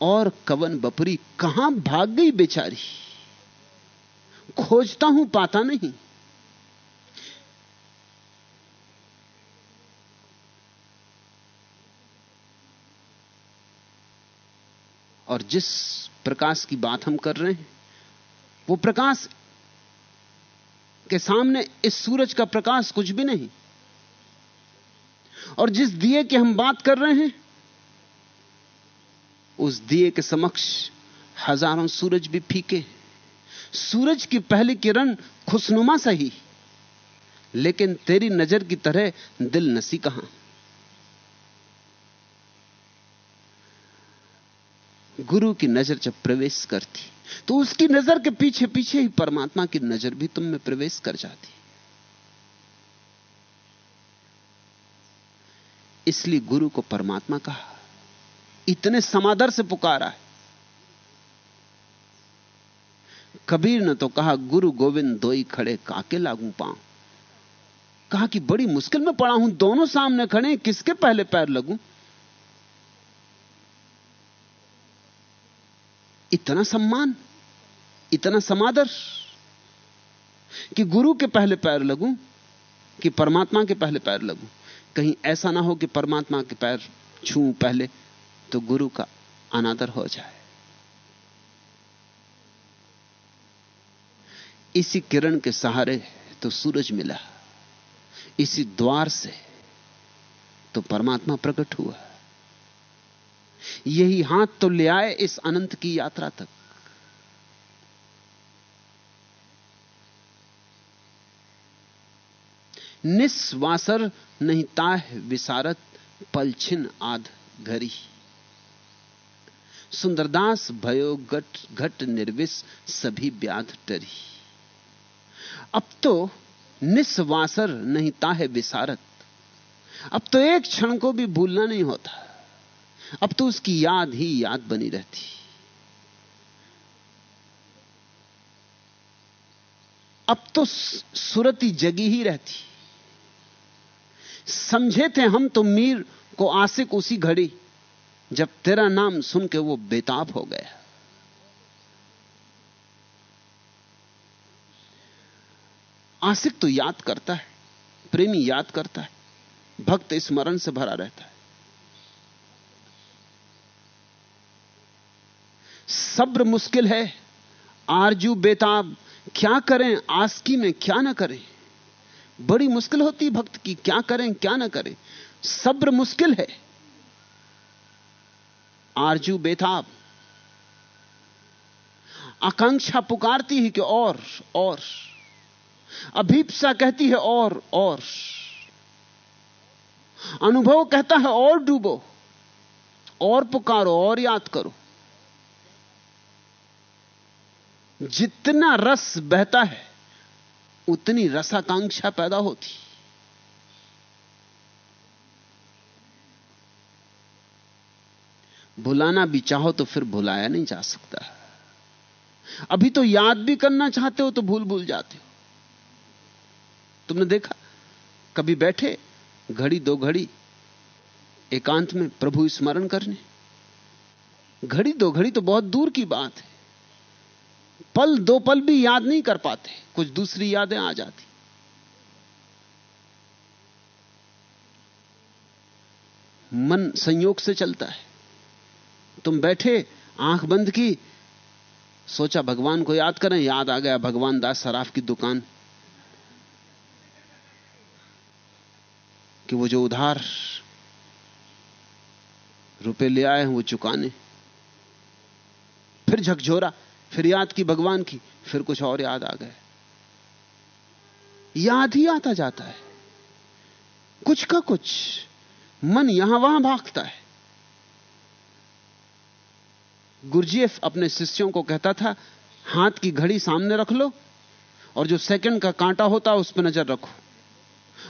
और कवन बपरी कहाँ भाग गई बेचारी? खोजता हूँ, पाता नहीं। और जिस प्रकाश की बात हम कर रहे हैं। वो प्रकाश के सामने इस सूरज का प्रकाश कुछ भी नहीं। और जिस दिए की हम बात कर रहे हैं, उस दिए के समक्ष हज़ारों सूरज भी फीके। सूरज की पहली किरण खुशनुमा सही, लेकिन तेरी नज़र की तरह दिल नसी कहाँ? गुरु की नज़र जब प्रवेश करती तो उसकी नज़र के पीछे पीछे ही परमात्मा की नज़र भी तुम में प्रवेश कर जाती। इसलिए गुरु को परमात्मा कहा, इतने समादर से पुकारा है। कबीर ने तो कहा, गुरु गोविंद दोई खड़े, काके लागू पाऊँ कहा कि बड़ी मुश्किल में पड़ा हूँ, दोनों सामने खड़े, किसके पहले पैर लगूं? इतना सम्मान, इतना समादर कि गुरु के पहले पैर लगूं, कि परमात्मा के पहले पैर लगूं। कहीं ऐसा ना हो कि परमात्मा के पैर छू पहले तो गुरु का अनादर हो जाए। इसी किरण के सहारे तो सूरज मिला, इसी द्वार से तो परमात्मा प्रकट हुआ। यही हाथ तो ले आए इस अनंत की यात्रा तक। निस्वासर नहीं ताह विसारत पलछिन आध घरी। सुंदरदास भयो घट घट निर्विस सभी व्याध टरी। अब तो निस्वासर नहीं ताहे विसारत। अब तो एक क्षण को भी भूलना नहीं होता। अब तो उसकी याद ही याद बनी रहती। अब तो सुरती जगी ही रहती। समझे थे हम तो मीर को आसिक उसी घड़ी, जब तेरा नाम सुन के वो बेताब हो गया। आसिक तो याद करता है, प्रेमी याद करता है, भक्त स्मरण से भरा रहता है। सब्र मुश्किल है। आरज़ू बेताब, क्या करें? आसकी में क्या ना करें? बड़ी मुश्किल होती भक्त की, क्या करें, क्या ना करें? सब्र मुश्किल है। आरज़ू बेताब, आकांक्षा पुकारती है कि और और। अभीपसा कहती है और और। अनुभव कहता है और डूबो, और पुकारो, और याद करो। जितना रस बहता है, उतनी रसाकांक्षा पैदा होती। भुलाना भी चाहो तो फिर भुलाया नहीं जा सकता। अभी तो याद भी करना चाहते हो तो भूल भूल जाते हो। तुमने देखा? कभी बैठे, घड़ी दो घड़ी, एकांत में प्रभु स्मरण करने। घड़ी दो घड़ी तो बहुत दूर की बात है। पल दो पल भी याद नहीं कर पाते, कुछ दूसरी यादें आ जाती। मन संयोग से चलता है। तुम बैठे, आँख बंद की, सोचा भगवान को याद करें, याद आ गया भगवान दास सराफ की दुकान। कि वो जो उधार रुपए ले आए हैं, वो चुकाने। फिर झकझोरा। फिर याद की भगवान की, फिर कुछ और याद आ गए। याद ही आता जाता है। कुछ का कुछ, मन यहाँ वहाँ भागता है। गुरजीएफ अपने शिष्यों को कहता था, हाथ की घड़ी सामने रख लो, और जो सेकंड का कांटा होता है उस पर नज़र रखो।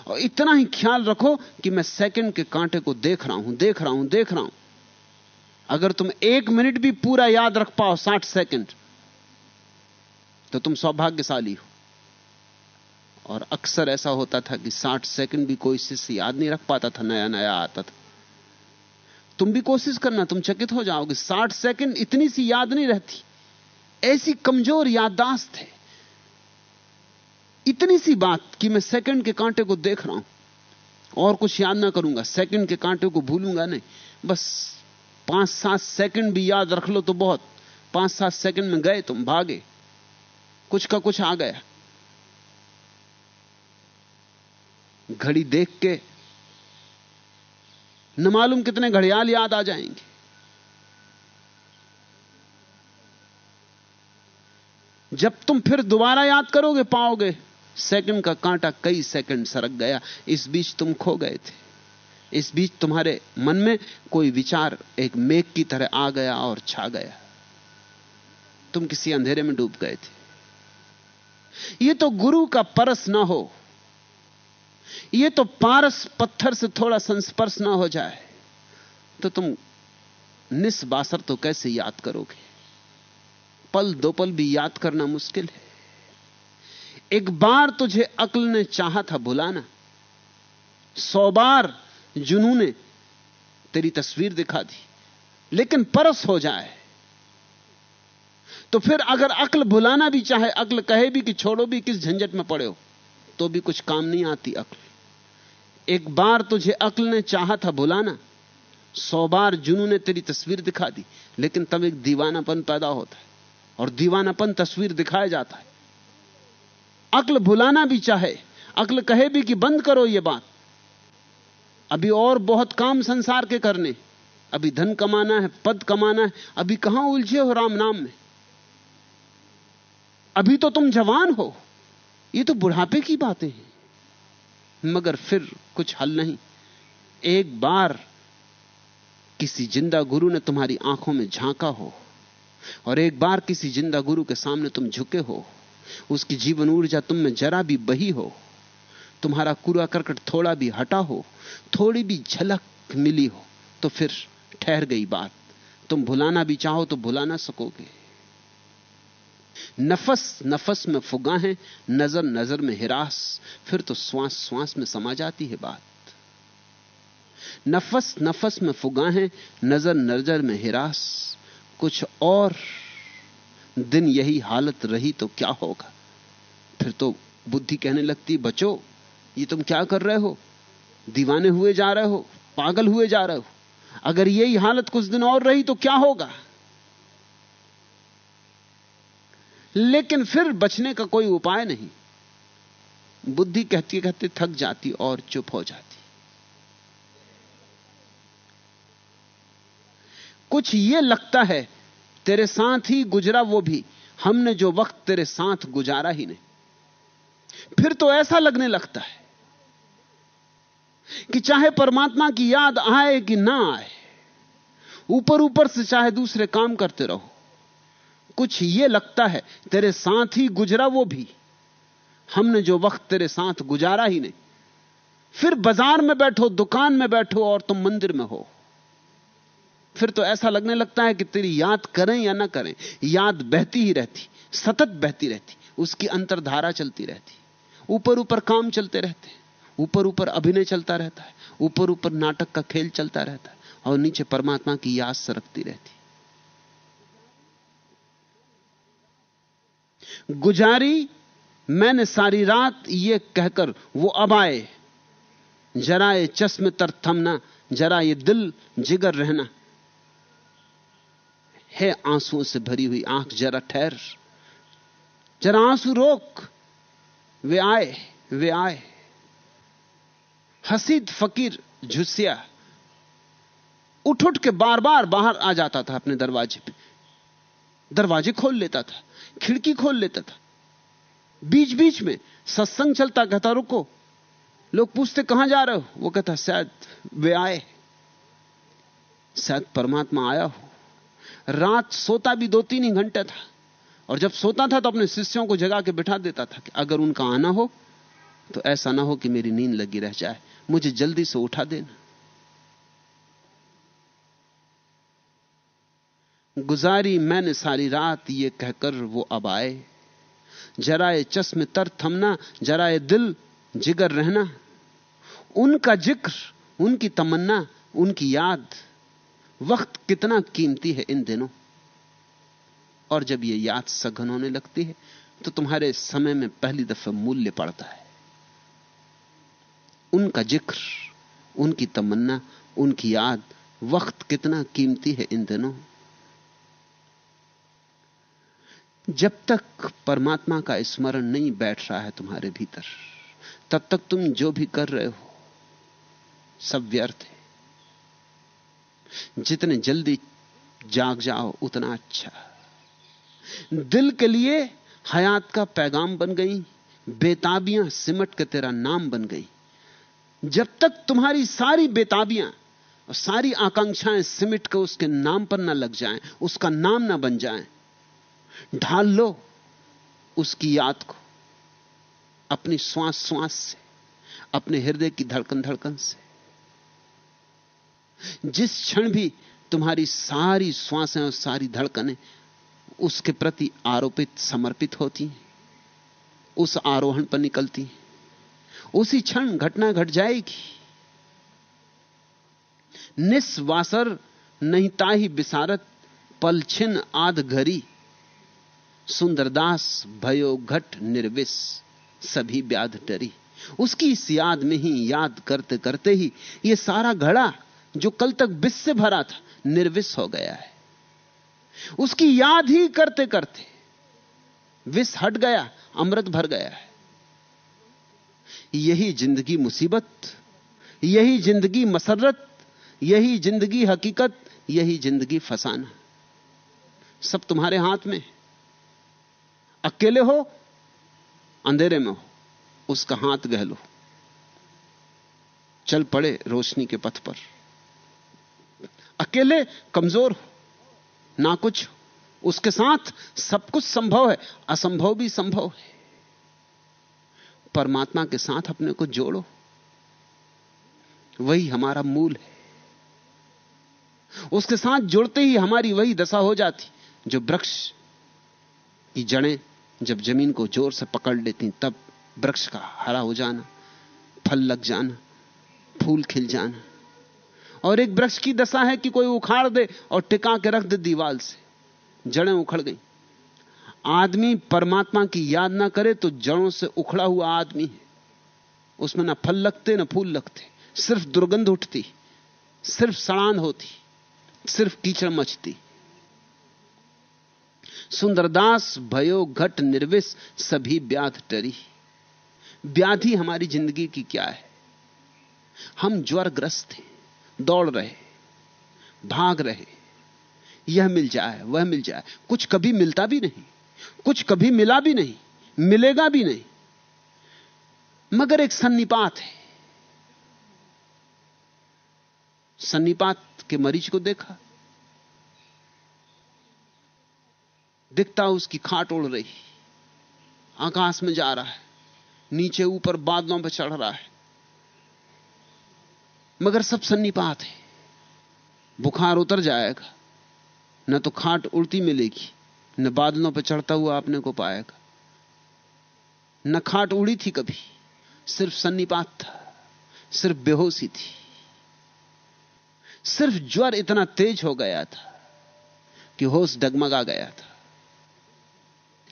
और इतना ही ख्याल रखो कि मैं सेकंड के कांटे को देख रहा हूँ, देख रहा हूँ, देख रहा हूँ। अगर तुम एक मिनट भी पूरा याद रख पाओ, साठ सेकंड। तो तुम सौभाग्यशाली हो। और अक्सर ऐसा होता था कि साठ सेकंड भी कोई शिष्य याद नहीं रख पाता था, नया नया आता था। तुम भी कोशिश करना, तुम चकित हो जाओगे। साठ सेकंड इतनी सी याद नहीं रहती। ऐसी कमज़ोर याददाश्त है। इतनी सी बात कि मैं सेकंड के कांटे को देख रहा हूँ। और कुछ याद ना करूँगा। सेकंड के कांटे को भूलूँगा नहीं। बस पाँच सात सेकंड भी याद रख लो तो बहुत। पाँच सात सेकंड में गए तुम, भागे। कुछ का कुछ आ गया। घड़ी देख के न मालूम कितने घड़ियाल याद आ जाएँगे। जब तुम फिर दोबारा याद करोगे पाओगे, सेकंड का कांटा कई सेकंड सरक गया। इस बीच तुम खो गए थे। इस बीच तुम्हारे मन में कोई विचार एक मेघ की तरह आ गया और छा गया। तुम किसी अंधेरे में डूब गए थे। यह तो गुरु का परस ना हो। यह तो पारस पत्थर से थोड़ा संस्पर्श ना हो जाए। तो तुम निस्बासर तो कैसे याद करोगे? पल दो पल भी याद करना मुश्किल है। एक बार तुझे अक्ल ने चाहा था भुलाना सौ बार जुनू ने तेरी तस्वीर दिखा दी। लेकिन परस हो जाए। तो फिर अगर अक्ल भुलाना भी चाहे, अक्ल कहे भी कि छोड़ो भी, किस झंझट में पड़े हो तो भी कुछ काम नहीं आती अक्ल। एक बार तुझे अक्ल ने चाहा था भुलाना, सौ बार जुनू ने तेरी तस्वीर दिखा दी, लेकिन तब एक दीवानापन पैदा होता है, और दीवानापन तस्वीर दिखाया जाता है। अक्ल भुलाना भी चाहे, अक्ल कहे भी कि बंद करो ये बात। अभी और बहुत काम संसार के करने, अभी धन कमाना है, पद कमाना है, अभी कहाँ उलझे हो राम नाम में? अभी तो तुम जवान हो। ये तो बुढ़ापे की बातें हैं। मगर फिर कुछ हल नहीं। एक बार किसी ज़िंदा गुरु ने तुम्हारी आँखों में झांका हो, और एक बार किसी ज़िंदा गुरु के सामने तुम झुके हो, उसकी जीवन ऊर्जा तुम में जरा भी बही हो, तुम्हारा कूड़ा करकट थोड़ा भी हटा हो, थोड़ी भी झलक मिली हो तो फिर ठहर गई बात। तुम भुलाना भी चाहो तो भुला ना सकोगे। नफस नफस में फुगा है, नज़र नज़र में हिरास, फिर तो श्वास श्वास में समा जाती है बात। नफस नफस में फुगा है, नज़र नज़र में हिरास। कुछ और दिन यही हालत रही तो क्या होगा? फिर तो बुद्धि कहने लगती, बचो, ये तुम क्या कर रहे हो? दीवाने हुए जा रहे हो, पागल हुए जा रहे हो। अगर यही हालत कुछ दिन और रही तो क्या होगा? लेकिन फिर बचने का कोई उपाय नहीं। बुद्धि कहती कहते थक जाती और चुप हो जाती। कुछ यह लगता है, तेरे साथ ही गुजरा वो भी, हमने जो वक्त तेरे साथ गुजारा ही नहीं। फिर तो ऐसा लगने लगता है कि चाहे परमात्मा की याद आए कि ना आए, ऊपर ऊपर से चाहे दूसरे काम करते रहो कुछ ये लगता है, तेरे साथ ही गुजरा वो भी। हमने जो वक्त तेरे साथ गुजारा ही नहीं। फिर बाज़ार में बैठो, दुकान में बैठो और तुम मंदिर में हो। फिर तो ऐसा लगने लगता है कि तेरी याद करें या ना करें, याद बहती ही रहती, सतत बहती रहती, उसकी अंतरधारा चलती रहती। ऊपर ऊपर काम चलते रहते ऊपर ऊपर अभिनय चलता रहता है, ऊपर ऊपर नाटक का खेल चलता रहता है, और नीचे परमात्मा की याद सरकती रहती। गुजारी, मैंने सारी रात ये कहकर वो अब आए। जरा ये चश्म तर थमना, जरा ये दिल जिगर रहना। है आंसुओं से भरी हुई आँख, जरा ठहर। जरा आँसू रोक। वे आए वे आए। हसीद फकीर झुसिया, उठ उठ के बार बार बाहर आ जाता था अपने दरवाजे पे। दरवाजे खोल लेता था। खिड़की खोल लेता था। बीच बीच में सत्संग चलता, कहता, रुको। लोग पूछते, कहाँ जा रहे हो? वो कहता, शायद वे आए शायद परमात्मा आया हो। रात सोता भी दो तीन ही घंटे था। और जब सोता था तो अपने शिष्यों को जगा के बिठा देता था कि अगर उनका आना हो तो ऐसा ना हो कि मेरी नींद लगी रह जाए। मुझे जल्दी से उठा देना। गुजारी मैंने सारी रात ये कहकर वो अब आए। जराए चश्म तर थमना, जराए दिल जिगर रहना। उनका ज़िक्र, उनकी तमन्ना, उनकी याद, वक्त कितना कीमती है इन दिनों। और जब ये याद सघन होने लगती है तो तुम्हारे समय में पहली दफे मूल्य पड़ता है। उनका ज़िक्र, उनकी तमन्ना, उनकी याद, वक्त कितना कीमती है इन दिनों। जब तक परमात्मा का स्मरण नहीं बैठ रहा है तुम्हारे भीतर तब तक तुम जो भी कर रहे हो सब व्यर्थ है। जितने जल्दी जाग जाओ उतना अच्छा। दिल के लिए हयात का पैगाम बन गई बेताबियाँ सिमट के तेरा नाम बन गई। जब तक तुम्हारी सारी बेताबियाँ और सारी आकांक्षाएँ सिमट के उसके नाम पर ना लग जाएँ, उसका नाम ना बन जाएँ, ढाल लो उसकी याद को, अपनी श्वास श्वास से, अपने हृदय की धड़कन धड़कन से। जिस क्षण भी तुम्हारी सारी श्वासें और सारी धड़कनें उसके प्रति आरोपित, समर्पित होती हैं, उस आरोहण पर निकलती हैं, उसी क्षण घटना घट जाएगी। निस्वासर, नहीं ताही बिसारत, पलछिन आध घरी सुंदरदास भयो घट निर्विस सभी व्याध डरी उसकी इस याद में ही, याद करते करते ही, ये सारा घड़ा, जो कल तक विष से भरा था निर्विस हो गया है। उसकी याद ही करते करते, विष हट गया, अमृत भर गया है। यही ज़िंदगी मुसीबत, यही ज़िंदगी मसरत, यही ज़िंदगी हकीकत, यही ज़िंदगी फसाना। सब तुम्हारे हाथ में अकेले हो, अंधेरे में हो, उसका हाथ गहलो चल पड़े रोशनी के पथ पर। अकेले कमज़ोर हो, ना कुछ उसके साथ सब कुछ संभव है, असंभव भी संभव है। परमात्मा के साथ अपने को जोड़ो, वही हमारा मूल है। उसके साथ जुड़ते ही हमारी वही दशा हो जाती, जो वृक्ष की जड़ें जब ज़मीन को ज़ोर से पकड़ लेती, तब वृक्ष का हरा हो जाना, फल लग जाना, फूल खिल जाना। और एक वृक्ष की दशा है कि कोई उखाड़ दे और टिका के रख दे दीवाल से। जड़ें उखड़ गई। आदमी परमात्मा की याद ना करे तो जड़ों से उखड़ा हुआ आदमी है। उसमें ना फल लगते, ना फूल लगते। सिर्फ़ दुर्गंध उठती, सिर्फ़ सड़ान होती, सिर्फ़ कीचड़ मचती। सुंदरदास भयो घट निर्विस सभी व्याध टरी व्याधि हमारी ज़िंदगी की क्या है? हम ज्वरग्रस्त हैं, दौड़ रहे भाग रहे यह मिल जाए, वह मिल जाए। कुछ कभी मिलता भी नहीं, कुछ कभी मिला भी नहीं, मिलेगा भी नहीं। मगर एक सन्निपात है। सन्निपात के मरीज़ को देखा दिखता उसकी खाट उड़ रही। आकाश में जा रहा है। नीचे ऊपर बादलों पर चढ़ रहा है। मगर सब सन्नीपात है। बुखार उतर जाएगा। न तो खाट उड़ती मिलेगी, न बादलों पर चढ़ता हुआ आपने को पाएगा। न खाट उड़ी थी कभी, सिर्फ़ सन्नीपात था, सिर्फ़ बेहोशी थी। सिर्फ़ ज्वर इतना तेज हो गया था कि होश डगमगा गया था।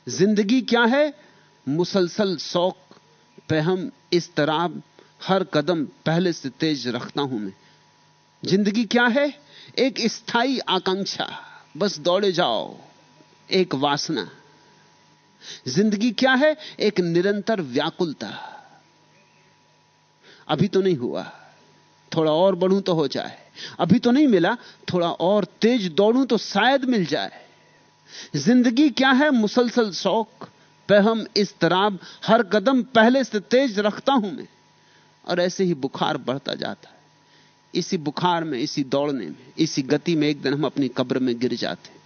ज़िंदगी क्या है? मुसलसल शौक पे हम इस तरह हर कदम पहले से तेज रखता हूँ मैं। ज़िंदगी क्या है? एक स्थायी आकांक्षा। बस दौड़े जाओ। एक वासना। ज़िंदगी क्या है? एक निरंतर व्याकुलता। अभी तो नहीं हुआ। थोड़ा और बढ़ूं तो हो जाए। अभी तो नहीं मिला। थोड़ा और तेज दौड़ूं तो शायद मिल जाए। ज़िंदगी क्या है? मुसलसल शौक, पहम इस तराब हर कदम पहले से तेज रखता हूँ मैं। और ऐसे ही बुखार बढ़ता जाता है। इसी बुखार में, इसी दौड़ने में, इसी गति में एक दिन हम अपनी कब्र में गिर जाते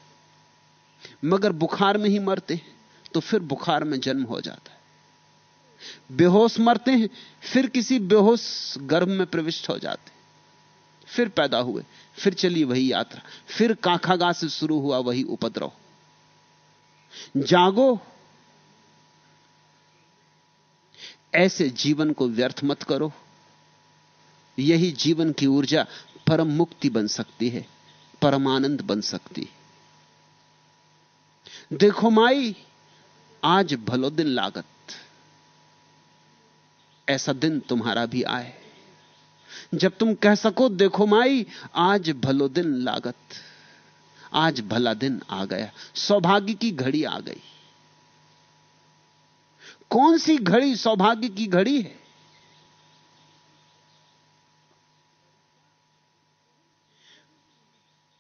मगर बुखार में ही मरते हैं तो फिर बुखार में जन्म हो जाता है। बेहोश मरते हैं, फिर किसी बेहोश गर्भ में प्रविष्ट हो जाते फिर पैदा हुए, फिर चली वही यात्रा, फिर काखागा से शुरू हुआ वही उपद्रव। जागो। ऐसे जीवन को व्यर्थ मत करो। यही जीवन की ऊर्जा परम मुक्ति बन सकती है परमानंद बन सकती है। देखो माई, आज भलो दिन लागत। ऐसा दिन तुम्हारा भी आए। जब तुम कह सको, देखो माई, आज भलो दिन लागत। आज भला दिन आ गया, सौभाग्य की घड़ी आ गई। कौन सी घड़ी सौभाग्य की घड़ी है?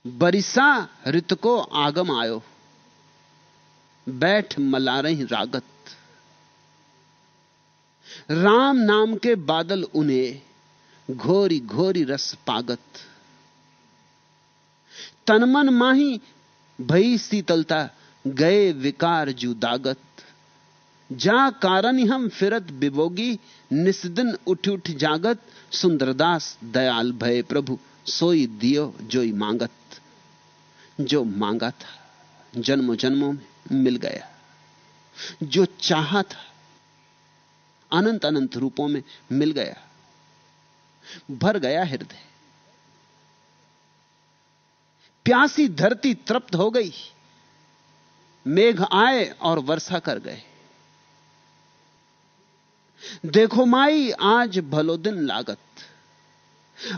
बरिसा ऋत को आगम आयो, बैठ मला रही रागत। राम नाम के बादल उन्हें, घोरी घोरी रस पागत। तनमन माही भई शीतलता, गए विकार जू दागत। जा कारण हम फिरत बिबोगी, निस्दिन उठ उठ जागत। सुंदरदास दयाल भय प्रभु, सोई दियो जोई मांगत। जो मांगा था जन्मों जन्मों में मिल गया। जो चाहा था, अनंत अनंत रूपों में मिल गया। भर गया हृदय। प्यासी धरती तृप्त हो गई। मेघ आए और वर्षा कर गए। देखो माई, आज भलो दिन लागत।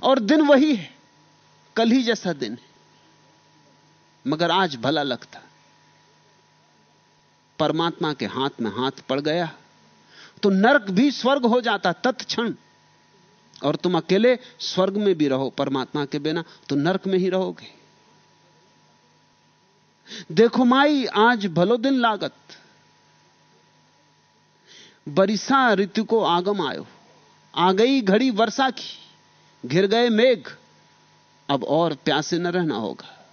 और दिन वही है, कल ही जैसा दिन है। मगर आज भला लगता। परमात्मा के हाथ में हाथ पड़ गया तो नरक भी स्वर्ग हो जाता तत्क्षण। और तुम अकेले स्वर्ग में भी रहो, परमात्मा के बिना तो नरक में ही रहोगे। देखो माई, आज भलो दिन लागत। बरिसा ऋतु को आगम आयो। आ गई घड़ी वर्षा की। घिर गए मेघ। अब और प्यासे न रहना होगा।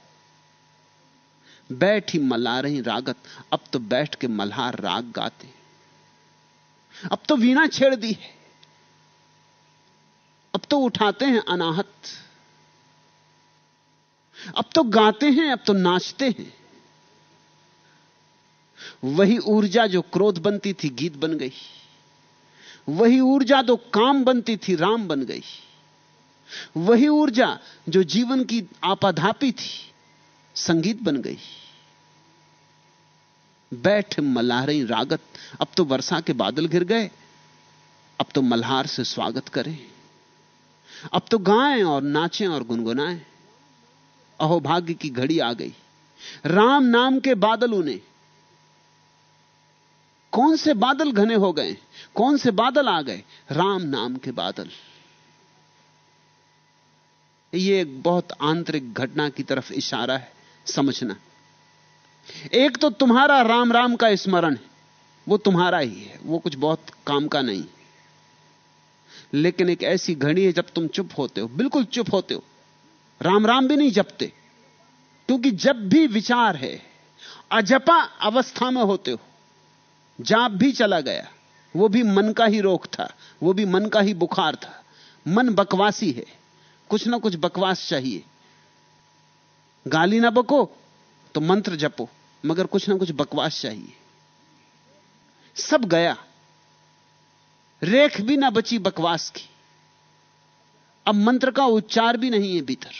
बैठ ही मल्ला रही रागत। अब तो बैठ के मल्हार राग गाते। अब तो वीणा छेड़ दी है। अब तो उठाते हैं अनाहत। अब तो गाते हैं, अब तो नाचते हैं। वही ऊर्जा जो क्रोध बनती थी, गीत बन गई। वही ऊर्जा जो काम बनती थी, राम बन गई। वही ऊर्जा जो जीवन की आपाधापी थी, संगीत बन गई। बैठ मल्हारी रागत। अब तो वर्षा के बादल घिर गए। अब तो मल्हार से स्वागत करें। अब तो गाएँ और नाचें और गुनगुनाएँ। अहो, भाग्य की घड़ी आ गई। राम नाम के बादल उन्हें कौन से बादल घने हो गए? कौन से बादल आ गए? राम नाम के बादल। यह एक बहुत आंतरिक घटना की तरफ़ इशारा है, समझना। एक तो तुम्हारा राम राम का स्मरण है वो तुम्हारा ही है, वो कुछ बहुत काम का नहीं। लेकिन एक ऐसी घड़ी है, जब तुम चुप होते हो, बिल्कुल चुप होते हो, राम राम भी नहीं जपते, क्योंकि जब भी विचार है, अजपा अवस्था में होते हो। जाप भी चला गया। वो भी मन का ही रोग था, वो भी मन का ही बुखार था। मन बकवासी है, कुछ ना कुछ बकवास चाहिए। गाली ना बको तो मंत्र जपो, मगर कुछ ना कुछ बकवास चाहिए। सब गया। रेख भी ना बची बकवास की। अब मंत्र का उच्चार भी नहीं है भीतर।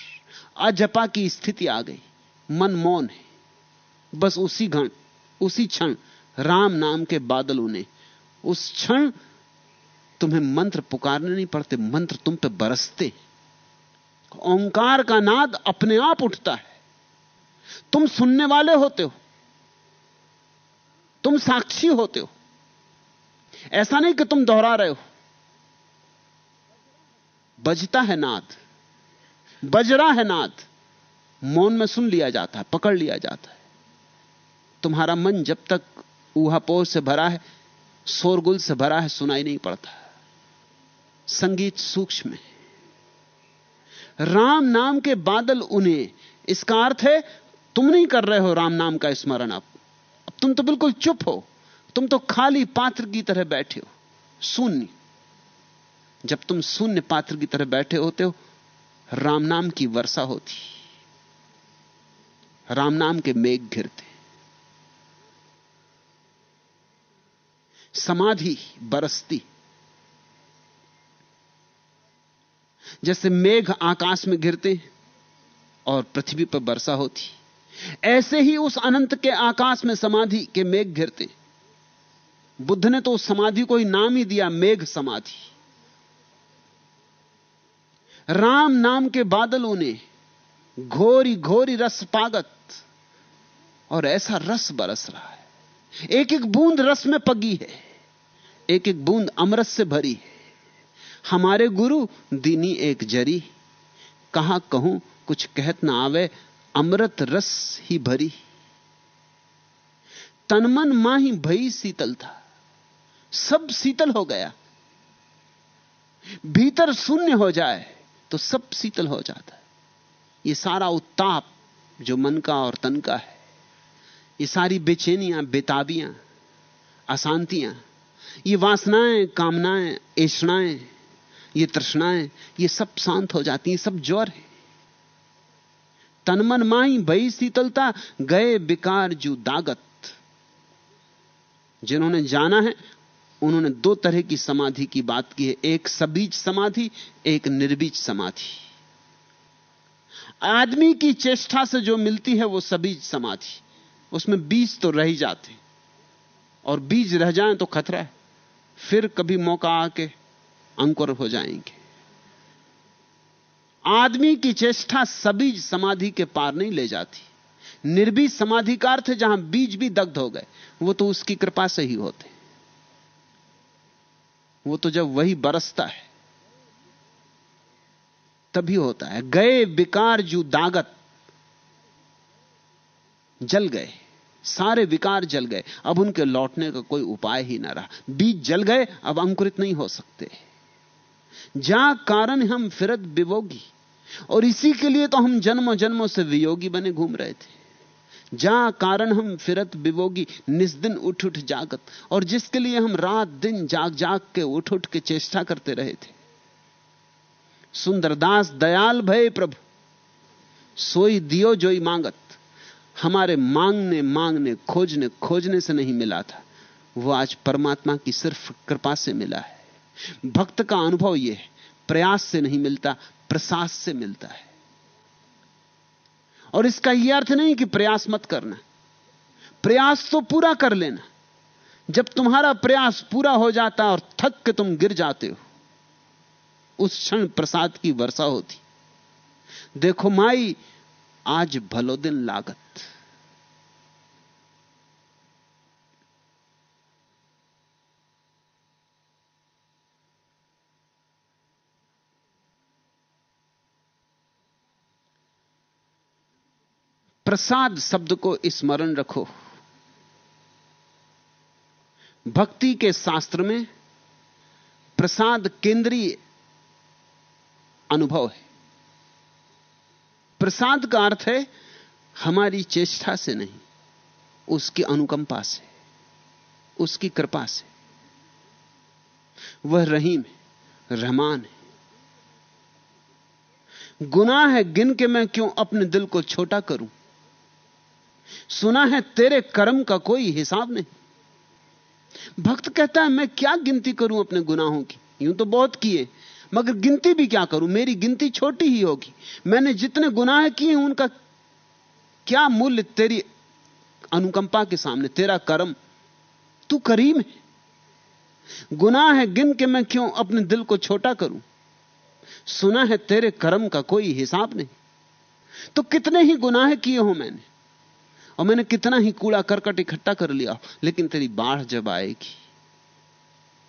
अजपा की स्थिति आ गई। मन मौन है। बस उसी घण, उसी क्षण राम नाम के बादल उन्हें उस क्षण तुम्हें मंत्र पुकारने नहीं पड़ते, मंत्र तुम पे बरसते ओंकार का नाद अपने आप उठता है। तुम सुनने वाले होते हो। तुम साक्षी होते हो। ऐसा नहीं कि तुम दोहरा रहे हो। बजता है नाद। बजरा है नाद। मौन में सुन लिया जाता है, पकड़ लिया जाता है। तुम्हारा मन जब तक ऊहापोह से भरा है, शोरगुल से भरा है, सुनाई नहीं पड़ता। संगीत सूक्ष्म है। राम नाम के बादल उन्हें, इसका अर्थ है, तुम नहीं कर रहे हो राम नाम का स्मरण अब। अब तुम तो बिल्कुल चुप हो, तुम तो खाली पात्र की तरह बैठे हो, शून्य। जब तुम शून्य पात्र की तरह बैठे होते हो, राम नाम की वर्षा होती। राम नाम के मेघ घिरते। समाधि, बरसती। जैसे मेघ आकाश में गिरते और पृथ्वी पर वर्षा होती। ऐसे ही उस अनंत के आकाश में समाधि के मेघ घिरते बुद्ध ने तो उस समाधि को ही नाम ही दिया, मेघ समाधि। राम नाम के बादल उन्हें घोरी घोरी रस पागत और ऐसा रस बरस रहा है। एक एक बूंद रस में पगी है, एक एक बूंद अमृत से भरी है। हमारे गुरु दीनी एक जरी कहा कहूँ, कुछ कहत ना आवे, अमृत रस ही भरी तनमन माही भई शीतल था, सब शीतल हो गया। भीतर शून्य हो जाए तो सब शीतल हो जाता है। ये सारा उत्ताप जो मन का और तन का है ये सारी बेचैनियाँ, बेताबियाँ, अशांतियाँ, ये वासनाएँ, कामनाएँ ऐषणाएँ ये तृष्णाएँ, ये सब शांत हो जाती हैं, सब ज्वर है। तनमन माई भई शीतलता, गए बिकार जू दागत। जिन्होंने जाना है, उन्होंने दो तरह की समाधि की बात की है, एक सबीज समाधि, एक निर्बीज समाधि। आदमी की चेष्टा से जो मिलती है, वो सबीज समाधि। उसमें बीज तो रह जाते और बीज रह जाएँ तो खतरा है। फिर कभी मौका आके अंकुर हो जाएँगे। आदमी की चेष्टा सबीज समाधि के पार नहीं ले जाती। निर्बीज समाधि का अर्थ जहाँ बीज भी दग्ध हो गए, वो तो उसकी कृपा से ही होते वो तो जब वही बरसता है, तभी होता है। गए विकार जू दागत, जल गए। सारे विकार जल गए। अब उनके लौटने का कोई उपाय ही ना रहा। बीज जल गए, अब अंकुरित नहीं हो सकते। जा कारण हम फिरत विवोगी और इसी के लिए तो हम जन्मों जन्मों से वियोगी बने घूम रहे थे। जा कारण हम फिरत विवोगी निस्दिन उठ उठ जागत। और जिसके लिए हम रात दिन जाग जाग के उठ उठ के चेष्टा करते रहे थे। सुंदरदास दयाल भय प्रभु, सोई दियो जोई मांगत। हमारे मांगने मांगने, खोजने खोजने से नहीं मिला था। वो आज परमात्मा की सिर्फ़ कृपा से मिला है। भक्त का अनुभव यह है, प्रयास से नहीं मिलता, प्रसाद से मिलता है। और इसका यह अर्थ नहीं कि प्रयास मत करना। प्रयास तो पूरा कर लेना। जब तुम्हारा प्रयास पूरा हो जाता और थक के तुम गिर जाते हो, उस क्षण प्रसाद की वर्षा होती। देखो माई, आज भलो दिन लागत। प्रसाद शब्द को स्मरण रखो। भक्ति के शास्त्र में प्रसाद केंद्रीय अनुभव है। प्रसाद का अर्थ है, हमारी चेष्टा से नहीं, उसकी अनुकंपा से, उसकी कृपा से। वह रहीम है, रहमान है। गुनाह है गिन के मैं क्यों अपने दिल को छोटा करूँ? सुना है तेरे कर्म का कोई हिसाब नहीं। भक्त कहता है, मैं क्या गिनती करूँ अपने गुनाहों की? यूँ तो बहुत किए, मगर गिनती भी क्या करूँ? मेरी गिनती छोटी ही होगी। मैंने जितने गुनाह किए, उनका क्या मूल्य तेरी अनुकंपा के सामने? तेरा कर्म तू करीम है। गुनाह है गिन के मैं क्यों अपने दिल को छोटा करूँ? सुना है तेरे कर्म का कोई हिसाब नहीं। तो कितने ही गुनाह किए हो मैंने? और मैंने कितना ही कूड़ा करकट इकट्ठा कर लिया, लेकिन तेरी बाढ़ जब आएगी,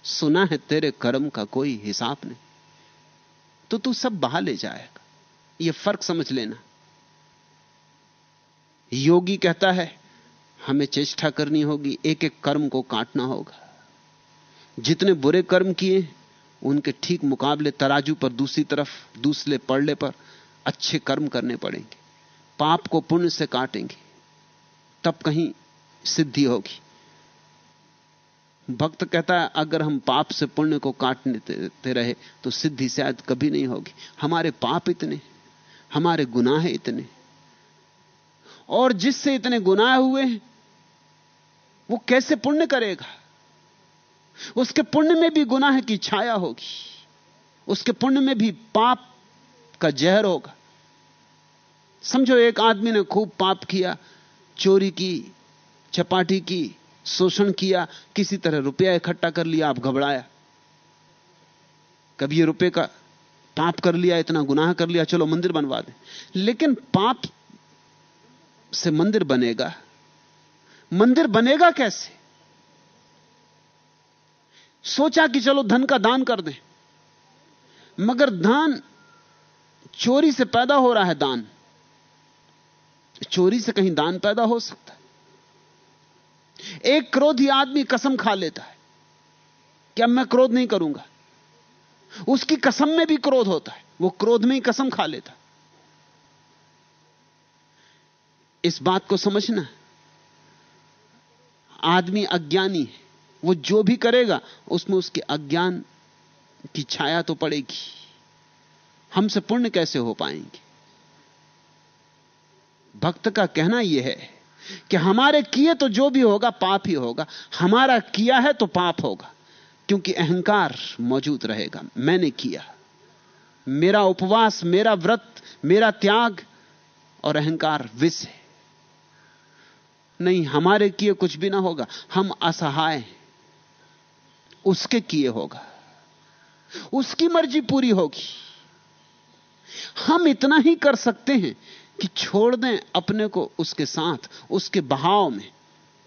सुना है तेरे कर्म का कोई हिसाब नहीं। तो तू सब बहा ले जाएगा। यह फ़र्क समझ लेना। योगी कहता है, हमें चेष्टा करनी होगी एक एक कर्म को काटना होगा। जितने बुरे कर्म किए, उनके ठीक मुकाबले तराजू पर दूसरी तरफ़, दूसरे पड़ले पर अच्छे कर्म करने पड़ेंगे। पाप को पुण्य से काटेंगे। तब कहीं सिद्धि होगी। भक्त कहता है, अगर हम पाप से पुण्य को काटते रहे तो सिद्धि शायद कभी नहीं होगी। हमारे पाप इतने, हमारे गुनाह इतने। और जिससे इतने गुनाह हुए हैं, वो कैसे पुण्य करेगा? उसके पुण्य में भी गुनाह की छाया होगी। उसके पुण्य में भी पाप का जहर होगा। समझो, एक आदमी ने खूब पाप किया चोरी की, चपाटी की, शोषण किया, किसी तरह रुपया इकट्ठा कर लिया, आप घबराया। कभी ये रुपए का पाप कर लिया, इतना गुनाह कर लिया, चलो मंदिर बनवा दे। लेकिन पाप से मंदिर बनेगा। मंदिर बनेगा कैसे? सोचा कि चलो धन का दान कर दें। मगर दान चोरी से पैदा हो रहा है दान। चोरी से कहीं दान पैदा हो सकता है। एक क्रोधी आदमी कसम खा लेता है कि अब मैं क्रोध नहीं करूँगा। उसकी कसम में भी क्रोध होता है, वो क्रोध में ही कसम खा लेता इस बात को समझना आदमी अज्ञानी है, वो जो भी करेगा, उसमें उसके अज्ञान की छाया तो पड़ेगी। हमसे पुण्य कैसे हो पाएँगे? भक्त का कहना यह है कि हमारे किए तो जो भी होगा, पाप ही होगा। हमारा किया है तो पाप होगा, क्योंकि अहंकार मौजूद रहेगा। मैंने किया। मेरा उपवास, मेरा व्रत, मेरा त्याग और अहंकार विष है। नहीं, हमारे किए कुछ भी ना होगा। हम असहाय उसके किए होगा। उसकी मर्ज़ी पूरी होगी। हम इतना ही कर सकते हैं कि छोड़ दें अपने को उसके साथ, उसके बहाव में,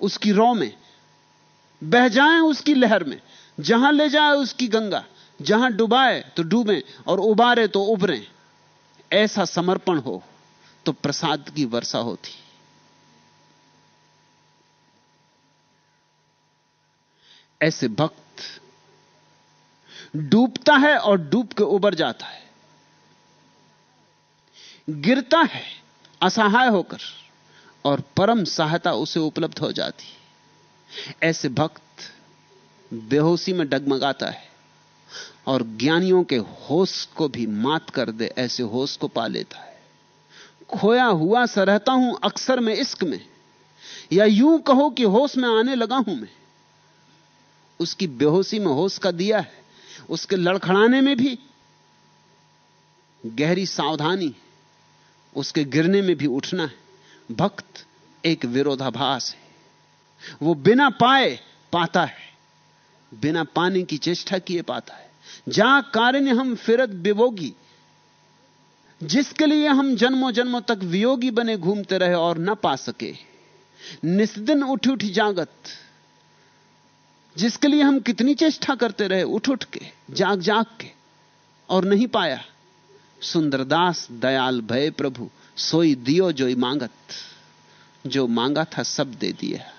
उसकी रो में। बह जाएँ उसकी लहर में। जहाँ ले जाए उसकी गंगा, जहाँ डुबाए तो डूबें, और उबारे तो उभरें। ऐसा समर्पण हो तो प्रसाद की वर्षा होती। ऐसे भक्त डूबता है और डूब के उबर जाता है। गिरता है, असहाय होकर और परम सहायता उसे उपलब्ध हो जाती ऐसे भक्त बेहोशी में डगमगाता है और ज्ञानियों के होश को भी मात कर दे, ऐसे होश को पा लेता है। खोया हुआ सा रहता हूँ अक्सर में इश्क में, या यूँ कहो कि होश में आने लगा हूँ मैं। उसकी बेहोशी में होश का दिया है, उसके लड़खड़ाने में भी गहरी सावधानी उसके गिरने में भी उठना है। भक्त एक विरोधाभास है। वो बिना पाए पाता है। बिना पाने की चेष्टा किए पाता है। जहाँ कारण हम फिरत विभोगी। जिसके लिए हम जन्मों जन्मों तक वियोगी बने घूमते रहे और न पा सके। निस्दिन उठ उठ जागत। जिसके लिए हम कितनी चेष्टा करते रहे, उठ उठ के, जाग जाग के, और नहीं पाया। सुंदरदास दयाल भय प्रभु, सोई दियो जो मांगत। जो मांगा था सब दे दिया।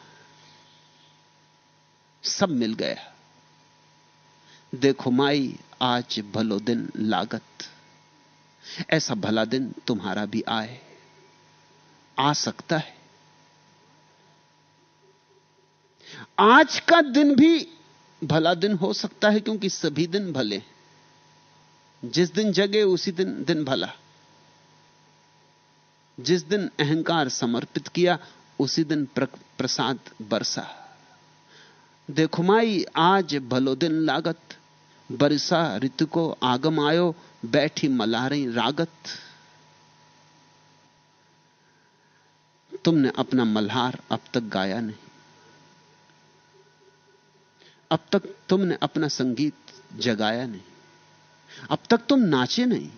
सब मिल गया। देखो माई, आज भलो दिन लागत। ऐसा भला दिन तुम्हारा भी आए। आ सकता है। आज का दिन भी भला दिन हो सकता है, क्योंकि सभी दिन भले जिस दिन जगे, उसी दिन दिन भला। जिस दिन अहंकार समर्पित किया, उसी दिन प्रसाद बरसा। देखो माई, आज भलो दिन लागत। बरसा ऋतु को आगम आयो, बैठी मलारी रागत। तुमने अपना मल्हार अब तक गाया नहीं। अब तक तुमने अपना संगीत जगाया नहीं। अब तक तुम नाचे नहीं।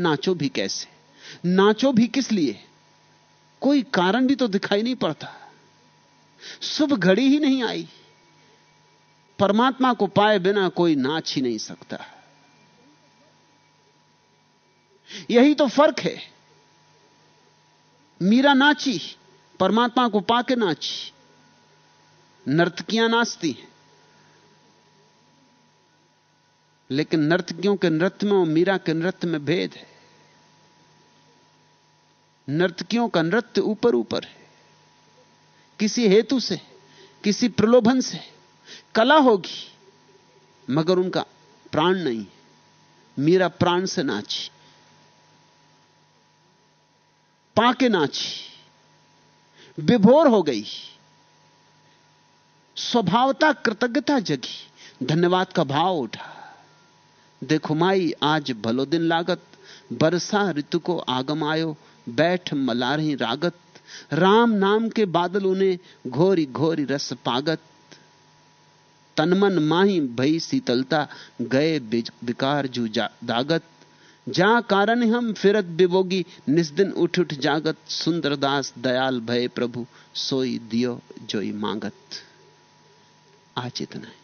नाचो भी कैसे? नाचो भी किस लिए? कोई कारण भी तो दिखाई नहीं पड़ता। शुभ घड़ी ही नहीं आई। परमात्मा को पाए बिना कोई नाच ही नहीं सकता। यही तो फ़र्क है। मीरा नाची, परमात्मा को पाके नाची। नर्तकियाँ नाचती हैं। लेकिन नर्तकियों के नृत्य में और मीरा के नृत्य में भेद है। नर्तकियों का नृत्य ऊपर ऊपर है। किसी हेतु से, किसी प्रलोभन से कला होगी, मगर उनका प्राण नहीं मीरा प्राण से नाची, पाके नाची, विभोर हो गई। स्वभावता, कृतज्ञता जगी, धन्यवाद का भाव उठा। देखो माई, आज भलो दिन लागत। बरसा ऋतु को आगम आयो, बैठ मला रही रागत। राम नाम के बादल उन्हें घोरी घोरी रस पागत। तनमन माही भई शीतलता, गए विकार जू दागत। जा कारण हम फिरत बिबोगी निस्दिन उठ उठ जागत। सुंदरदास दयाल भय प्रभु, सोई दियो जोई मांगत। आज इतना है।